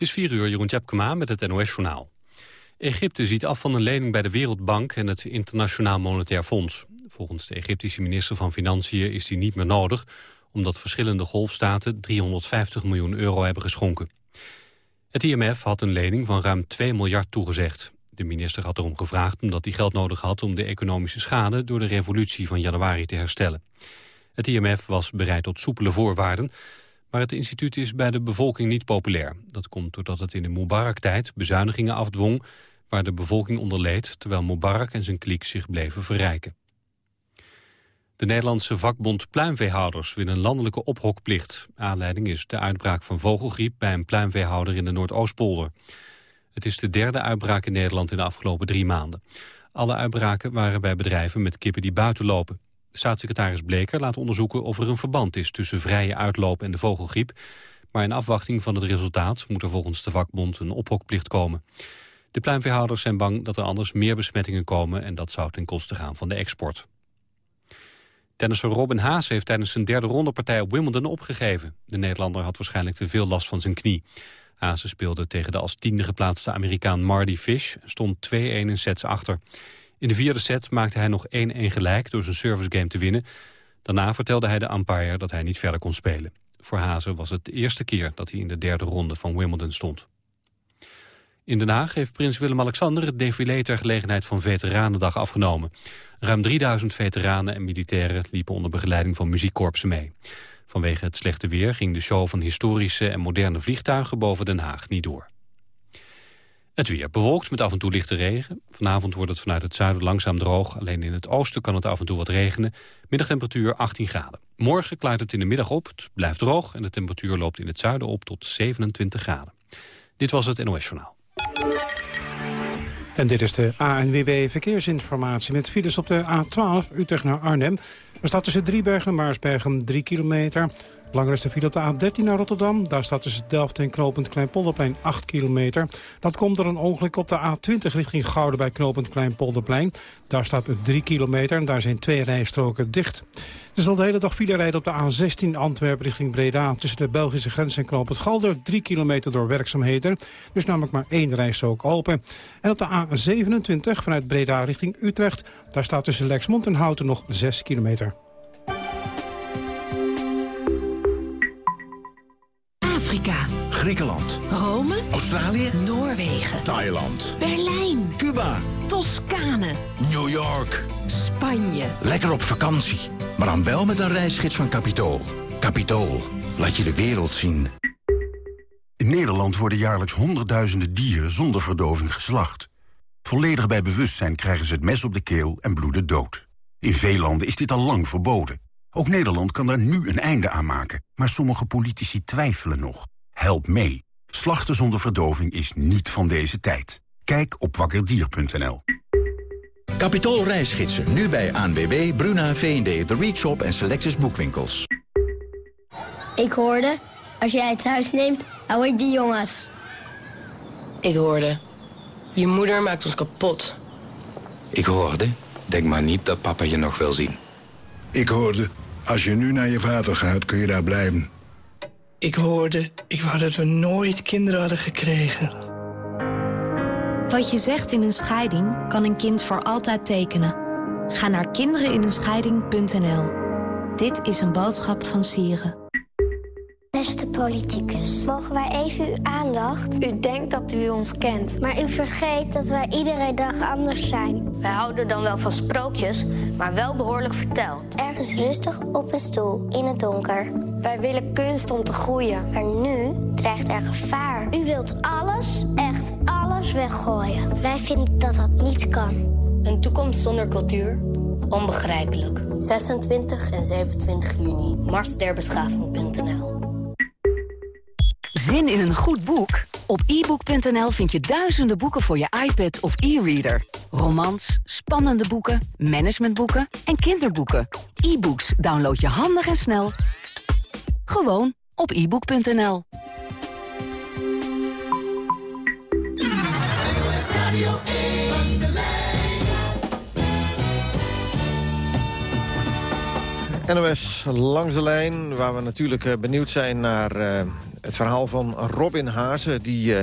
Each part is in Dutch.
Het is 4 uur, Jeroen Tjepkema met het NOS-journaal. Egypte ziet af van een lening bij de Wereldbank en het Internationaal Monetair Fonds. Volgens de Egyptische minister van Financiën is die niet meer nodig... omdat verschillende golfstaten 350 miljoen euro hebben geschonken. Het IMF had een lening van ruim 2 miljard toegezegd. De minister had erom gevraagd omdat hij geld nodig had... om de economische schade door de revolutie van januari te herstellen. Het IMF was bereid tot soepele voorwaarden... Maar het instituut is bij de bevolking niet populair. Dat komt doordat het in de Mubarak-tijd bezuinigingen afdwong... waar de bevolking onder leed, terwijl Mubarak en zijn kliek zich bleven verrijken. De Nederlandse vakbond pluimveehouders wil een landelijke ophokplicht. Aanleiding is de uitbraak van vogelgriep bij een pluimveehouder in de Noordoostpolder. Het is de derde uitbraak in Nederland in de afgelopen drie maanden. Alle uitbraken waren bij bedrijven met kippen die buiten lopen. Staatssecretaris Bleker laat onderzoeken of er een verband is tussen vrije uitloop en de vogelgriep. Maar in afwachting van het resultaat moet er volgens de vakbond een ophokplicht komen. De pluimveehouders zijn bang dat er anders meer besmettingen komen en dat zou ten koste gaan van de export. Tennisser Robin Haas heeft tijdens zijn derde rondepartij op Wimbledon opgegeven. De Nederlander had waarschijnlijk te veel last van zijn knie. Haase speelde tegen de als tiende geplaatste Amerikaan Marty Fish... stond 2-1 in sets achter. In de vierde set maakte hij nog 1-1 gelijk door zijn servicegame te winnen. Daarna vertelde hij de umpire dat hij niet verder kon spelen. Voor Hazen was het de eerste keer dat hij in de derde ronde van Wimbledon stond. In Den Haag heeft prins Willem-Alexander het défilé ter gelegenheid van Veteranendag afgenomen. Ruim 3000 veteranen en militairen liepen onder begeleiding van muziekkorpsen mee. Vanwege het slechte weer ging de show van historische en moderne vliegtuigen boven Den Haag niet door. Het weer bewolkt met af en toe lichte regen. Vanavond wordt het vanuit het zuiden langzaam droog. Alleen in het oosten kan het af en toe wat regenen. Middagtemperatuur 18 graden. Morgen klaart het in de middag op. Het blijft droog en de temperatuur loopt in het zuiden op tot 27 graden. Dit was het NOS Journaal. En dit is de ANWB Verkeersinformatie met files op de A12 Utrecht naar Arnhem. Er staat tussen Driebergen en Maarsbergen 3 kilometer. Langer is de file op de A13 naar Rotterdam. Daar staat tussen Delft en knooppunt Kleinpolderplein 8 kilometer. Dat komt door een ongeluk op de A20 richting Gouden bij knooppunt Kleinpolderplein. Daar staat 3 kilometer en daar zijn twee rijstroken dicht. Er zal de hele dag file rijden op de A16 Antwerpen richting Breda... tussen de Belgische grens en knooppunt Galder. 3 kilometer door werkzaamheden. Dus namelijk maar één rijstrook open. En op de A27 vanuit Breda richting Utrecht... daar staat tussen Lexmond en Houten nog 6 kilometer. Griekenland. Rome. Australië. Noorwegen. Thailand. Berlijn. Cuba. Toscane. New York. Spanje. Lekker op vakantie. Maar dan wel met een reisgids van Capitool. Capitool. Laat je de wereld zien. In Nederland worden jaarlijks honderdduizenden dieren zonder verdoving geslacht. Volledig bij bewustzijn krijgen ze het mes op de keel en bloeden dood. In veel landen is dit al lang verboden. Ook Nederland kan daar nu een einde aan maken. Maar sommige politici twijfelen nog. Help mee. Slachten zonder verdoving is niet van deze tijd. Kijk op wakkerdier.nl. Capitool reisgidsen. Nu bij ANWB, Bruna, V&D, The Reach Shop en Selectus Boekwinkels. Ik hoorde, als jij het huis neemt, hou ik die jongens. Ik hoorde, je moeder maakt ons kapot. Ik hoorde, denk maar niet dat papa je nog wil zien. Ik hoorde, als je nu naar je vader gaat, kun je daar blijven. Ik hoorde, ik wou dat we nooit kinderen hadden gekregen. Wat je zegt in een scheiding kan een kind voor altijd tekenen. Ga naar kindereninenscheiding.nl. Dit is een boodschap van Sieren. Beste politicus, mogen wij even uw aandacht? U denkt dat u ons kent. Maar u vergeet dat wij iedere dag anders zijn. Wij houden dan wel van sprookjes, maar wel behoorlijk verteld. Ergens rustig op een stoel, in het donker. Wij willen kunst om te groeien. Maar nu dreigt er gevaar. U wilt alles, echt alles weggooien. Wij vinden dat dat niet kan. Een toekomst zonder cultuur? Onbegrijpelijk. 26 en 27 juni. Marsderbeschaving.nl Zin in een goed boek? Op ebook.nl vind je duizenden boeken voor je iPad of e-reader. Romans, spannende boeken, managementboeken en kinderboeken. E-books download je handig en snel. Gewoon op ebook.nl. NOS langs de lijn, waar we natuurlijk eh, benieuwd zijn naar uh, Het verhaal van Robin Hazen, die uh,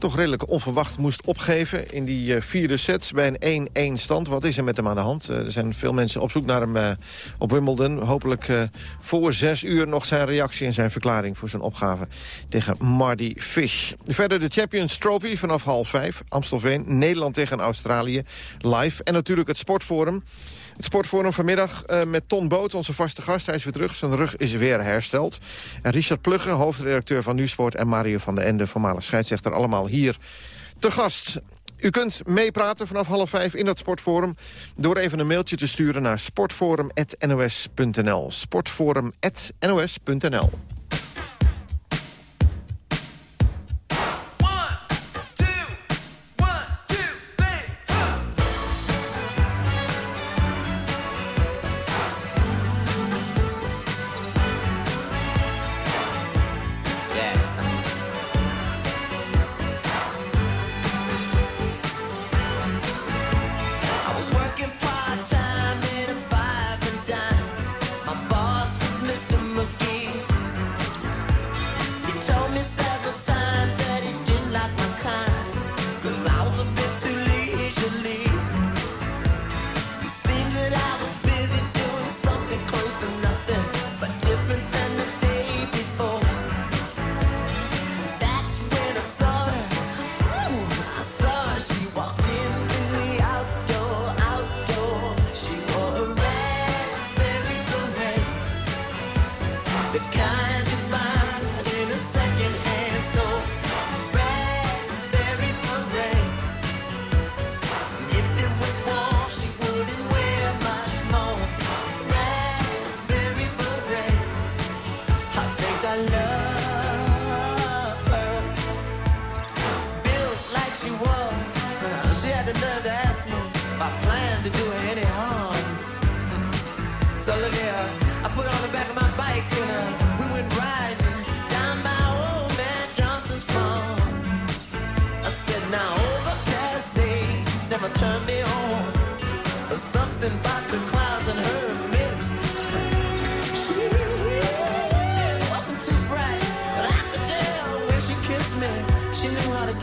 toch redelijk onverwacht moest opgeven... in die uh, vierde set bij een 1-1 stand. Wat is er met hem aan de hand? Uh, er zijn veel mensen op zoek naar hem op Wimbledon. Hopelijk voor zes uur nog zijn reactie en zijn verklaring... voor zijn opgave tegen Marty Fish. Verder de Champions Trophy vanaf half vijf. Amstelveen, Nederland tegen Australië. Live. En natuurlijk het Sportforum. Het Sportforum vanmiddag uh, met Ton Boot, onze vaste gast. Hij is weer terug, zijn rug is weer hersteld. En Richard Plugge, hoofdredacteur van Nieuwsport... en Mario van den Ende, voormalig scheidsrechter, allemaal hier te gast. U kunt meepraten vanaf half vijf in dat sportforum... door even een mailtje te sturen naar sportforum.nos.nl. Sportforum.nos.nl.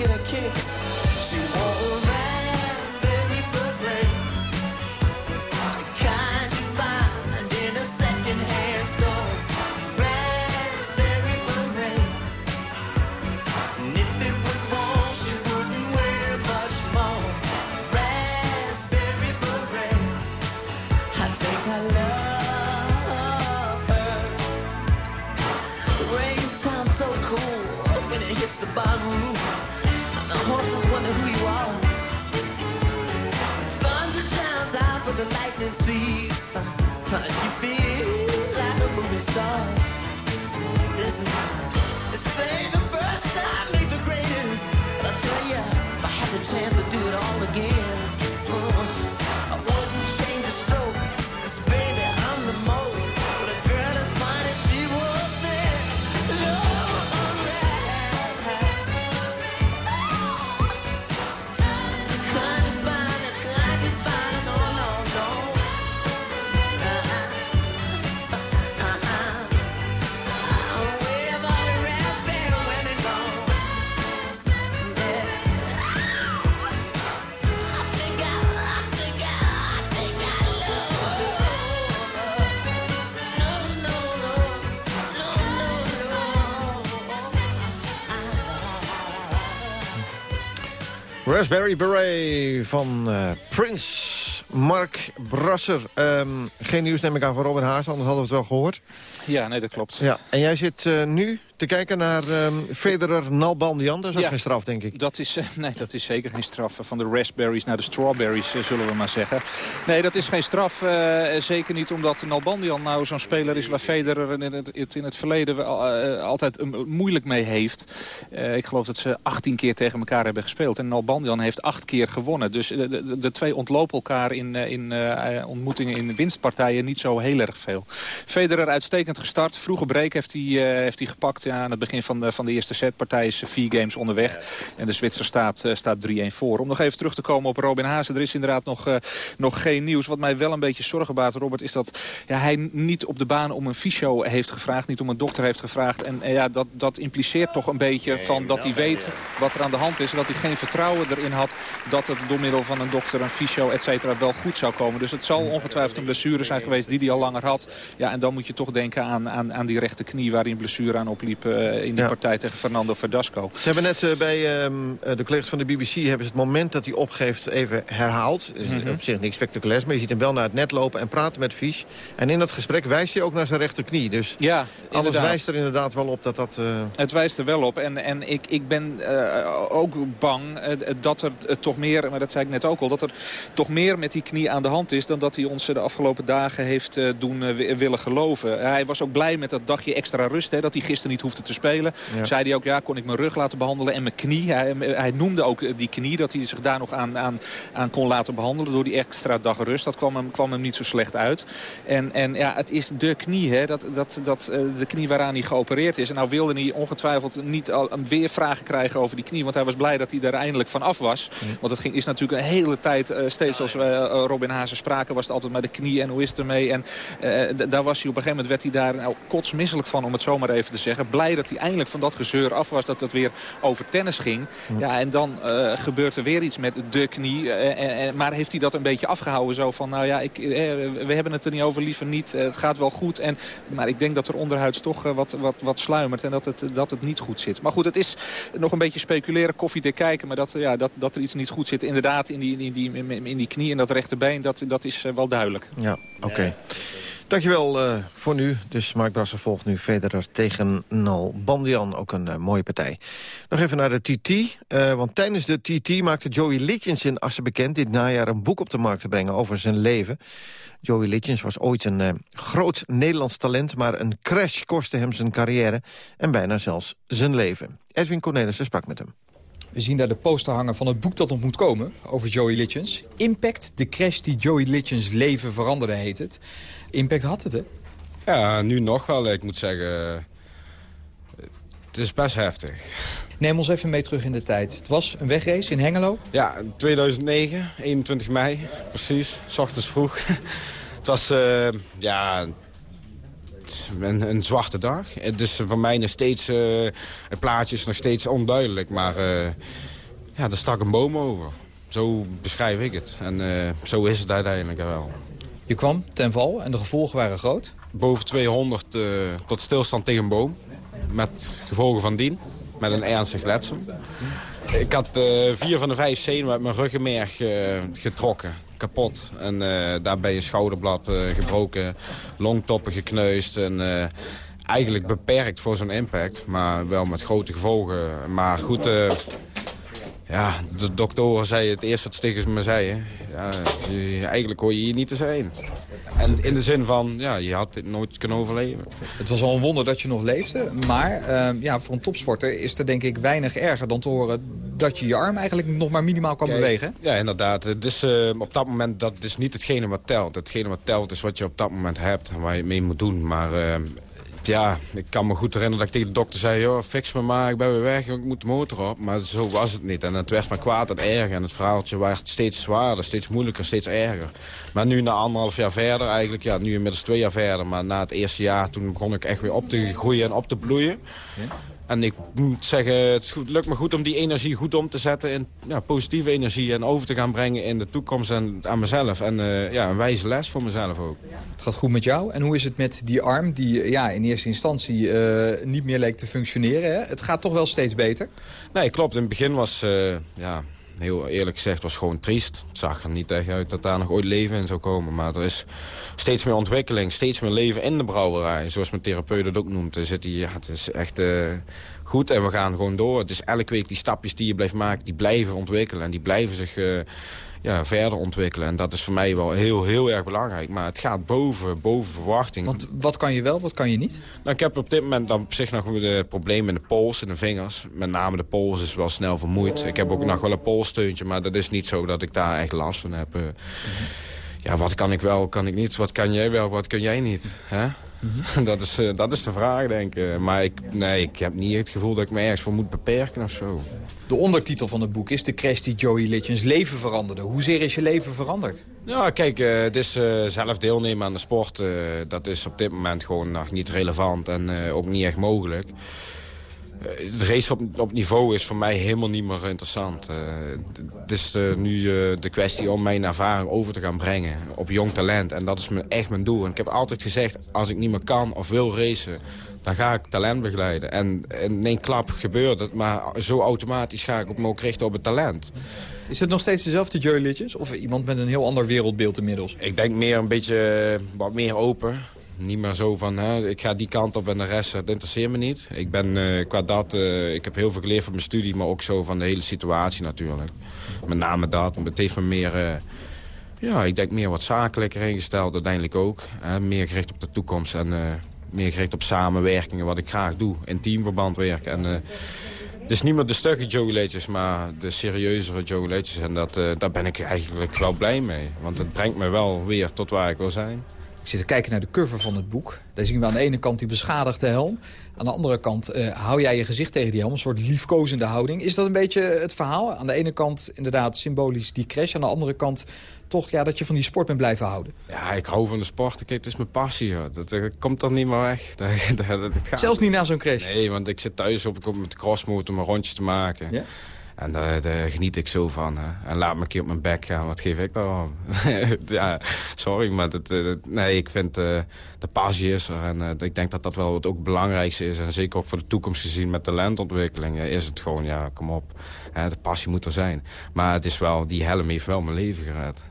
and a kiss. Raspberry Beret van uh, Prince. Mark Brasser. Um, geen nieuws neem ik aan van Robin Haas, anders hadden we het wel gehoord. Ja, nee, dat klopt. Ja, en jij zit uh, nu te kijken naar um, Federer Nalbandian. Dat is ook geen straf, denk ik. Dat is, uh, nee, dat is zeker geen straf. Van de raspberries naar de strawberries, uh, zullen we maar zeggen. Nee, dat is geen straf. Uh, zeker niet omdat Nalbandian nou zo'n speler is... waar Federer in het, in het verleden altijd moeilijk mee heeft. ik geloof dat ze 18 keer tegen elkaar hebben gespeeld. En Nalbandian heeft acht keer gewonnen. Dus de, de, de twee ontlopen elkaar in, in ontmoetingen in winstpartijen niet zo heel erg veel. Federer uitstekend gestart. Vroege break heeft hij, heeft hij gepakt Ja, aan het begin van de, van de eerste set. Partij is vier games onderweg. En de Zwitser staat, staat 3-1 voor. Om nog even terug te komen op Robin Haase. Er is inderdaad nog, nog geen nieuws. Wat mij wel een beetje zorgen baart, Robert, is dat ja, hij niet op de baan om een fysio heeft gevraagd. Niet om een dokter heeft gevraagd. En ja, dat, dat impliceert toch een beetje van dat hij weet wat er aan de hand is. En dat hij geen vertrouwen erin had dat het door middel van een dokter, een fysio, et cetera, wel goed zou komen. Dus het zal ongetwijfeld een blessure zijn geweest die hij al langer had. Ja, en dan moet je toch denken aan, aan, aan die rechterknie waar hij een blessure aan opliep uh, in die partij tegen Fernando Verdasco. Ze hebben net uh, bij uh, de collega's van de BBC hebben ze het moment dat hij opgeeft even herhaald. Dus mm -hmm. op zich niks spectaculairs, maar je ziet hem wel naar het net lopen en praten met Fisch. En in dat gesprek wijst hij ook naar zijn rechterknie. Dus ja, alles wijst er inderdaad wel op dat dat... Het wijst er wel op. En, en ik, ik ben ook bang dat er toch meer, maar dat zei ik net ook al... dat er toch meer met die knie aan de hand is... dan dat hij ons de afgelopen dagen heeft doen willen geloven. Hij was ook blij met dat dagje extra rust, hè, dat hij gisteren niet hoefde te spelen. Ja. Zei hij ook, ja, kon ik mijn rug laten behandelen en mijn knie. Hij, hij noemde ook die knie, dat hij zich daar nog aan, aan, aan kon laten behandelen... door die extra dag rust. Dat kwam hem, kwam hem niet zo slecht uit. En, en ja, het is de knie, hè, dat, dat, dat, de knie waaraan hij geopereerd is. En nou wilde hij ongetwijfeld niet al weer vragen krijgen over die knie... want hij was blij dat hij er eindelijk van af was. Want het ging, is natuurlijk een hele tijd, uh, steeds als we uh, Robin Hazen spraken... was het altijd maar de knie en hoe is het ermee. En uh, daar was hij op een gegeven moment werd hij daar nou, kotsmisselijk van, om het zomaar even te zeggen. Blij dat hij eindelijk van dat gezeur af was, dat het weer over tennis ging. Ja, en dan gebeurt er weer iets met de knie. maar heeft hij dat een beetje afgehouden zo van, nou ja, ik, we hebben het er niet over, liever niet. het gaat wel goed. En, maar ik denk dat er onderhuids toch wat, wat, wat sluimert en dat het, dat het niet goed zit. Maar goed, het is nog een beetje speculeren, koffiedik kijken. Maar dat, ja, dat, dat er iets niet goed zit inderdaad in die, in die, in die knie en dat rechterbeen, dat, dat is wel duidelijk. Ja, oké. Dankjewel uh, voor nu. Dus Mark Brasser volgt nu Federer tegen Nal Bandian. Ook een uh, mooie partij. Nog even naar de TT. Uh, want tijdens de TT maakte Joey Litjens in Assen bekend... dit najaar een boek op de markt te brengen over zijn leven. Joey Litjens was ooit een groot Nederlands talent... maar een crash kostte hem zijn carrière en bijna zelfs zijn leven. Edwin Cornelissen sprak met hem. We zien daar de poster hangen van het boek dat nog moet komen over Joey Litjens. Impact, de crash die Joey Litjens leven veranderde, heet het. Impact had het, hè? Ja, nu nog wel. Ik moet zeggen, het is best heftig. Neem ons even mee terug in de tijd. Het was een wegrace in Hengelo? Ja, 2009, 21 mei, precies. S ochtends vroeg. het was, uh, ja, een, een, zwarte dag. Dus voor mij nog steeds, uh, het plaatje is nog steeds onduidelijk. Maar uh, ja, er stak een boom over. Zo beschrijf ik het. En zo is het uiteindelijk wel. Je kwam ten val en de gevolgen waren groot? Boven 200 tot stilstand tegen een boom. Met gevolgen van dien. Met een ernstig letsel. Ik had vier van de vijf zenuwen uit mijn ruggenmerg getrokken kapot. En uh, daarbij een schouderblad uh, gebroken, longtoppen gekneusd. En uh, eigenlijk beperkt voor zo'n impact, maar wel met grote gevolgen. Maar goed, ja, de doktoren zeiden het eerste wat stiggers me zeiden. Ja, eigenlijk hoor je hier niet te zijn. En in de zin van, ja, je had dit nooit kunnen overleven. Het was al een wonder dat je nog leefde. Maar uh, ja, voor een topsporter is er denk ik weinig erger dan te horen... dat je je arm eigenlijk nog maar minimaal kan Kijk, bewegen. Ja, inderdaad. Dus uh, op dat moment, dat is niet hetgene wat telt. Hetgene wat telt is wat je op dat moment hebt en waar je mee moet doen. Maar uh, ja, ik kan me goed herinneren dat ik tegen de dokter zei... joh, fix me maar, ik ben weer weg, ik moet de motor op. Maar zo was het niet. En het werd van kwaad tot erger. En het verhaaltje werd steeds zwaarder, steeds moeilijker, steeds erger. Maar nu na anderhalf jaar verder, eigenlijk, ja, nu inmiddels twee jaar verder... maar na het eerste jaar, toen begon ik echt weer op te groeien en op te bloeien. En ik moet zeggen, het lukt me goed om die energie goed om te zetten in ja, positieve energie. En over te gaan brengen in de toekomst en aan mezelf. En uh, ja, een wijze les voor mezelf ook. Het gaat goed met jou. En hoe is het met die arm die ja, in eerste instantie uh, niet meer leek te functioneren? Hè? Het gaat toch wel steeds beter? Nee, klopt. In het begin was, uh, ja, heel eerlijk gezegd, was gewoon triest. Het zag er niet echt uit dat daar nog ooit leven in zou komen. Maar er is steeds meer ontwikkeling, steeds meer leven in de brouwerij. Zoals mijn therapeut het ook noemt. Zit die, ja, het is echt uh, goed en we gaan gewoon door. Het is elke week die stapjes die je blijft maken, die blijven ontwikkelen. En die blijven zich... Uh, ja, verder ontwikkelen. En dat is voor mij wel heel, heel erg belangrijk. Maar het gaat boven, boven verwachting. Want wat kan je wel, wat kan je niet? Nou, ik heb op dit moment dan op zich nog de problemen in de pols en de vingers. Met name de pols is wel snel vermoeid. Ik heb ook nog wel een polssteuntje, maar dat is niet zo dat ik daar echt last van heb. Ja, wat kan ik wel, kan ik niet. Wat kan jij wel, wat kun jij niet. Hè? dat, is, eh, dat is de vraag, denk ik. Maar ik, nee, ik heb niet het gevoel dat ik me ergens voor moet beperken of zo. De ondertitel van het boek is de crash die Joey Litchens leven veranderde. Hoezeer is je leven veranderd? Ja, kijk, uh, het is uh, zelf deelnemen aan de sport. Uh, dat is op dit moment gewoon nog niet relevant en ook niet echt mogelijk. De race op, op, niveau is voor mij helemaal niet meer interessant. het is nu de kwestie om mijn ervaring over te gaan brengen op jong talent. En dat is me, echt mijn doel. En ik heb altijd gezegd, als ik niet meer kan of wil racen dan ga ik talent begeleiden. En in één klap gebeurt het, maar zo automatisch ga ik me ook richten op het talent. Is het nog steeds dezelfde Joey Litjes? Of iemand met een heel ander wereldbeeld inmiddels? Ik denk meer een beetje wat meer open. Niet meer zo van, hè, ik ga die kant op en de rest, dat interesseert me niet. Ik ben uh, qua dat, uh, ik heb heel veel geleerd van mijn studie, maar ook zo van de hele situatie natuurlijk. Met name dat, het heeft me meer... Uh, ja, ik denk meer wat zakelijker ingesteld uiteindelijk ook. Hè, meer gericht op de toekomst en meer gericht op samenwerkingen, wat ik graag doe. In teamverband werken. En, het is niet meer de stukke Joey maar de serieuzere Joey. En dat, daar ben ik eigenlijk wel blij mee. Want het brengt me wel weer tot waar ik wil zijn. Ik zit te kijken naar de cover van het boek. Daar zien we aan de ene kant die beschadigde helm. Aan de andere kant uh, hou jij je gezicht tegen die helm. Een soort liefkozende houding. Is dat een beetje het verhaal? Aan de ene kant inderdaad symbolisch die crash. Aan de andere kant toch ja, dat je van die sport bent blijven houden. Ja, ik hou van de sport. Kijk, het is mijn passie. Hoor. Dat, dat, komt dan niet meer weg. Dat, dat, gaat. Zelfs niet na zo'n crash? Nee, want ik zit thuis op, ik op met de crossmotor mijn rondjes te maken. Ja? En daar, daar, geniet ik zo van. Hè. En laat me een keer op mijn bek gaan. Wat geef ik dan? ja, sorry, maar dat, eh, nee, ik vind uh, de passie is er. En ik denk dat dat wel het ook belangrijkste is. En zeker ook voor de toekomst gezien met talentontwikkeling... is het gewoon, ja, kom op. Hè, de passie moet er zijn. Maar het is wel, die helm heeft wel mijn leven gered.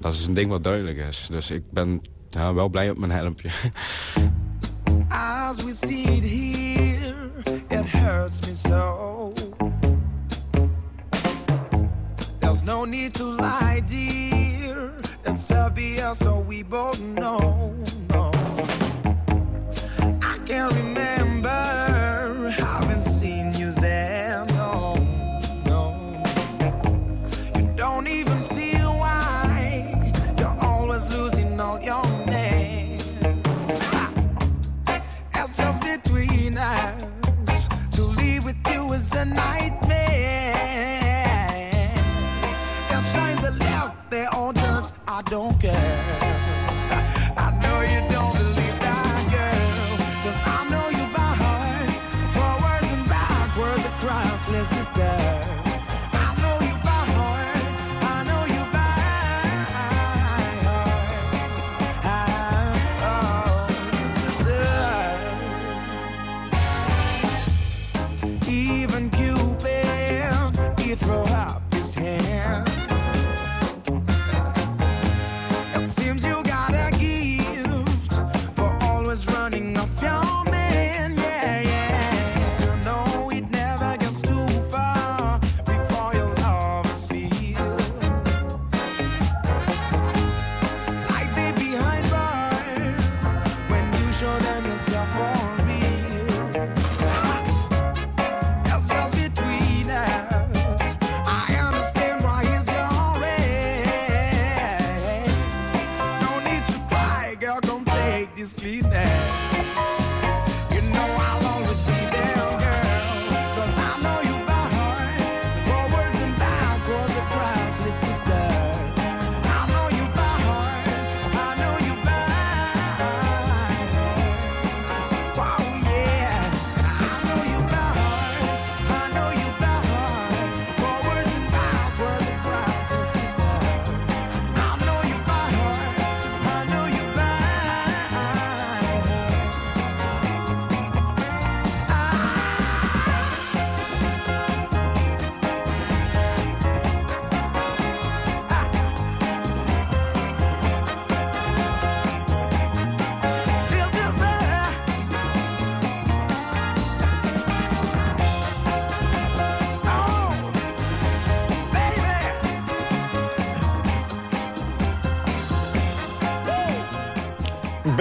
Dat is een ding wat duidelijk is. Dus ik ben wel blij op mijn helmpje. As we see it here, it hurts me so. There's no need to lie, dear. It's obvious, so we both know. Don't care.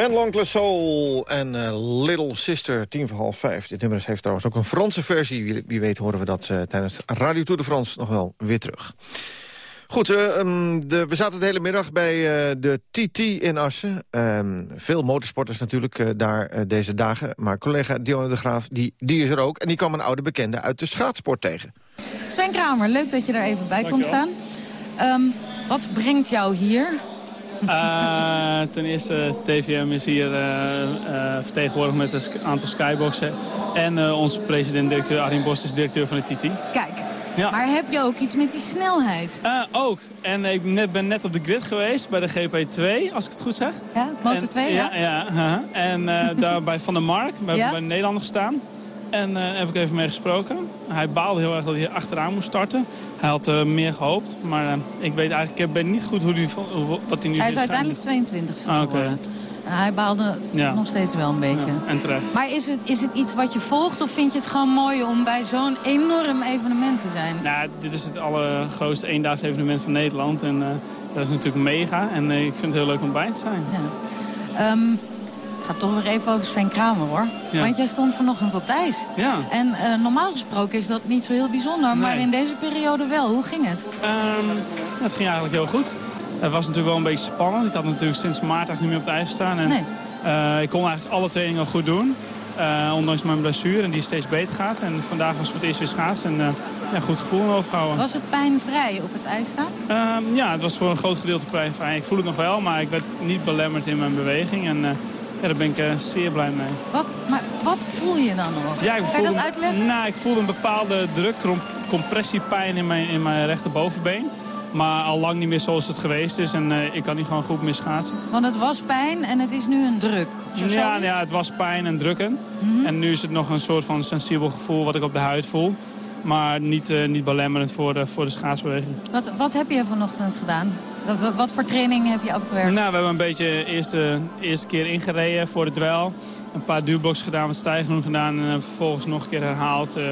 Ben Soul en uh, Little Sister, tien voor half vijf. Dit nummer heeft trouwens ook een Franse versie. Wie, wie weet horen we dat uh, tijdens Radio Tour de France nog wel weer terug. Goed, uh, um, de, we zaten de hele middag bij uh, de TT in Assen. Um, veel motorsporters natuurlijk uh, daar deze dagen. Maar collega Dionne de Graaf, die, die is er ook. En die kwam een oude bekende uit de schaatsport tegen. Sven Kramer, leuk dat je er even bij komt staan. Um, wat brengt jou hier? Uh, ten eerste, TVM is hier uh, uh, vertegenwoordigd met een aantal skyboxen. En onze president-directeur Arjen Bos is directeur van de TT. Kijk, ja. maar heb je ook iets met die snelheid? ook. En ik net, ben net op de grid geweest bij de GP2, als ik het goed zeg. Ja, Motor 2, ja? Ja, ja en daar bij Van der Mark, bij, ja? bij de Nederlander gestaan. En uh, heb ik even mee gesproken. Hij baalde heel erg dat hij achteraan moest starten. Hij had uh, meer gehoopt. Maar uh, ik weet eigenlijk ik ben niet goed hoe die, wat hij nu Hij is uiteindelijk 22 ah, okay. Hij baalde ja. nog steeds wel een beetje. Ja, en terecht. Maar is het, is het iets wat je volgt of vind je het gewoon mooi om bij zo'n enorm evenement te zijn? Nou, dit is het allergrootste eendaags evenement van Nederland. En dat is natuurlijk mega. En ik vind het heel leuk om bij te zijn. Ja. Um, ga toch weer even over Sven Kramer, hoor. Want jij stond vanochtend op het ijs. Ja. En uh, normaal gesproken is dat niet zo heel bijzonder. Nee. Maar in deze periode wel. Hoe ging het? Um, het ging eigenlijk heel goed. Het was natuurlijk wel een beetje spannend. Ik had natuurlijk sinds maart eigenlijk niet meer op het ijs staan. En, nee. uh, ik kon eigenlijk alle trainingen goed doen. Uh, ondanks mijn blessure en die steeds beter gaat. En vandaag was het voor het eerst weer schaatsen. En uh, ja, goed gevoel overgehouden. Was het pijnvrij op het ijs staan? Uh, ja, het was voor een groot gedeelte pijnvrij. Ik voel het nog wel, maar ik werd niet belemmerd in mijn beweging. En ja, daar ben ik uh, zeer blij mee. Wat, maar wat voel je dan nog? Ja, ik kan je dat een, uitleggen? Nou, ik voelde een bepaalde druk, compressiepijn in mijn, in mijn rechterbovenbeen. Maar al lang niet meer zoals het geweest is. En uh, ik kan niet gewoon goed meer schaatsen. Want het was pijn en het is nu een druk. Ja, ja, het was pijn en drukken. Mm -hmm. En nu is het nog een soort van sensibel gevoel wat ik op de huid voel. Maar niet, uh, niet belemmerend voor de, voor de schaatsbeweging. Wat, wat heb je vanochtend gedaan? Wat, wat voor training heb je afgewerkt? Nou, we hebben een beetje de eerste, eerste keer ingereden voor het duel. Een paar duurblocks gedaan, wat stijggroen gedaan. En vervolgens nog een keer herhaald. Uh,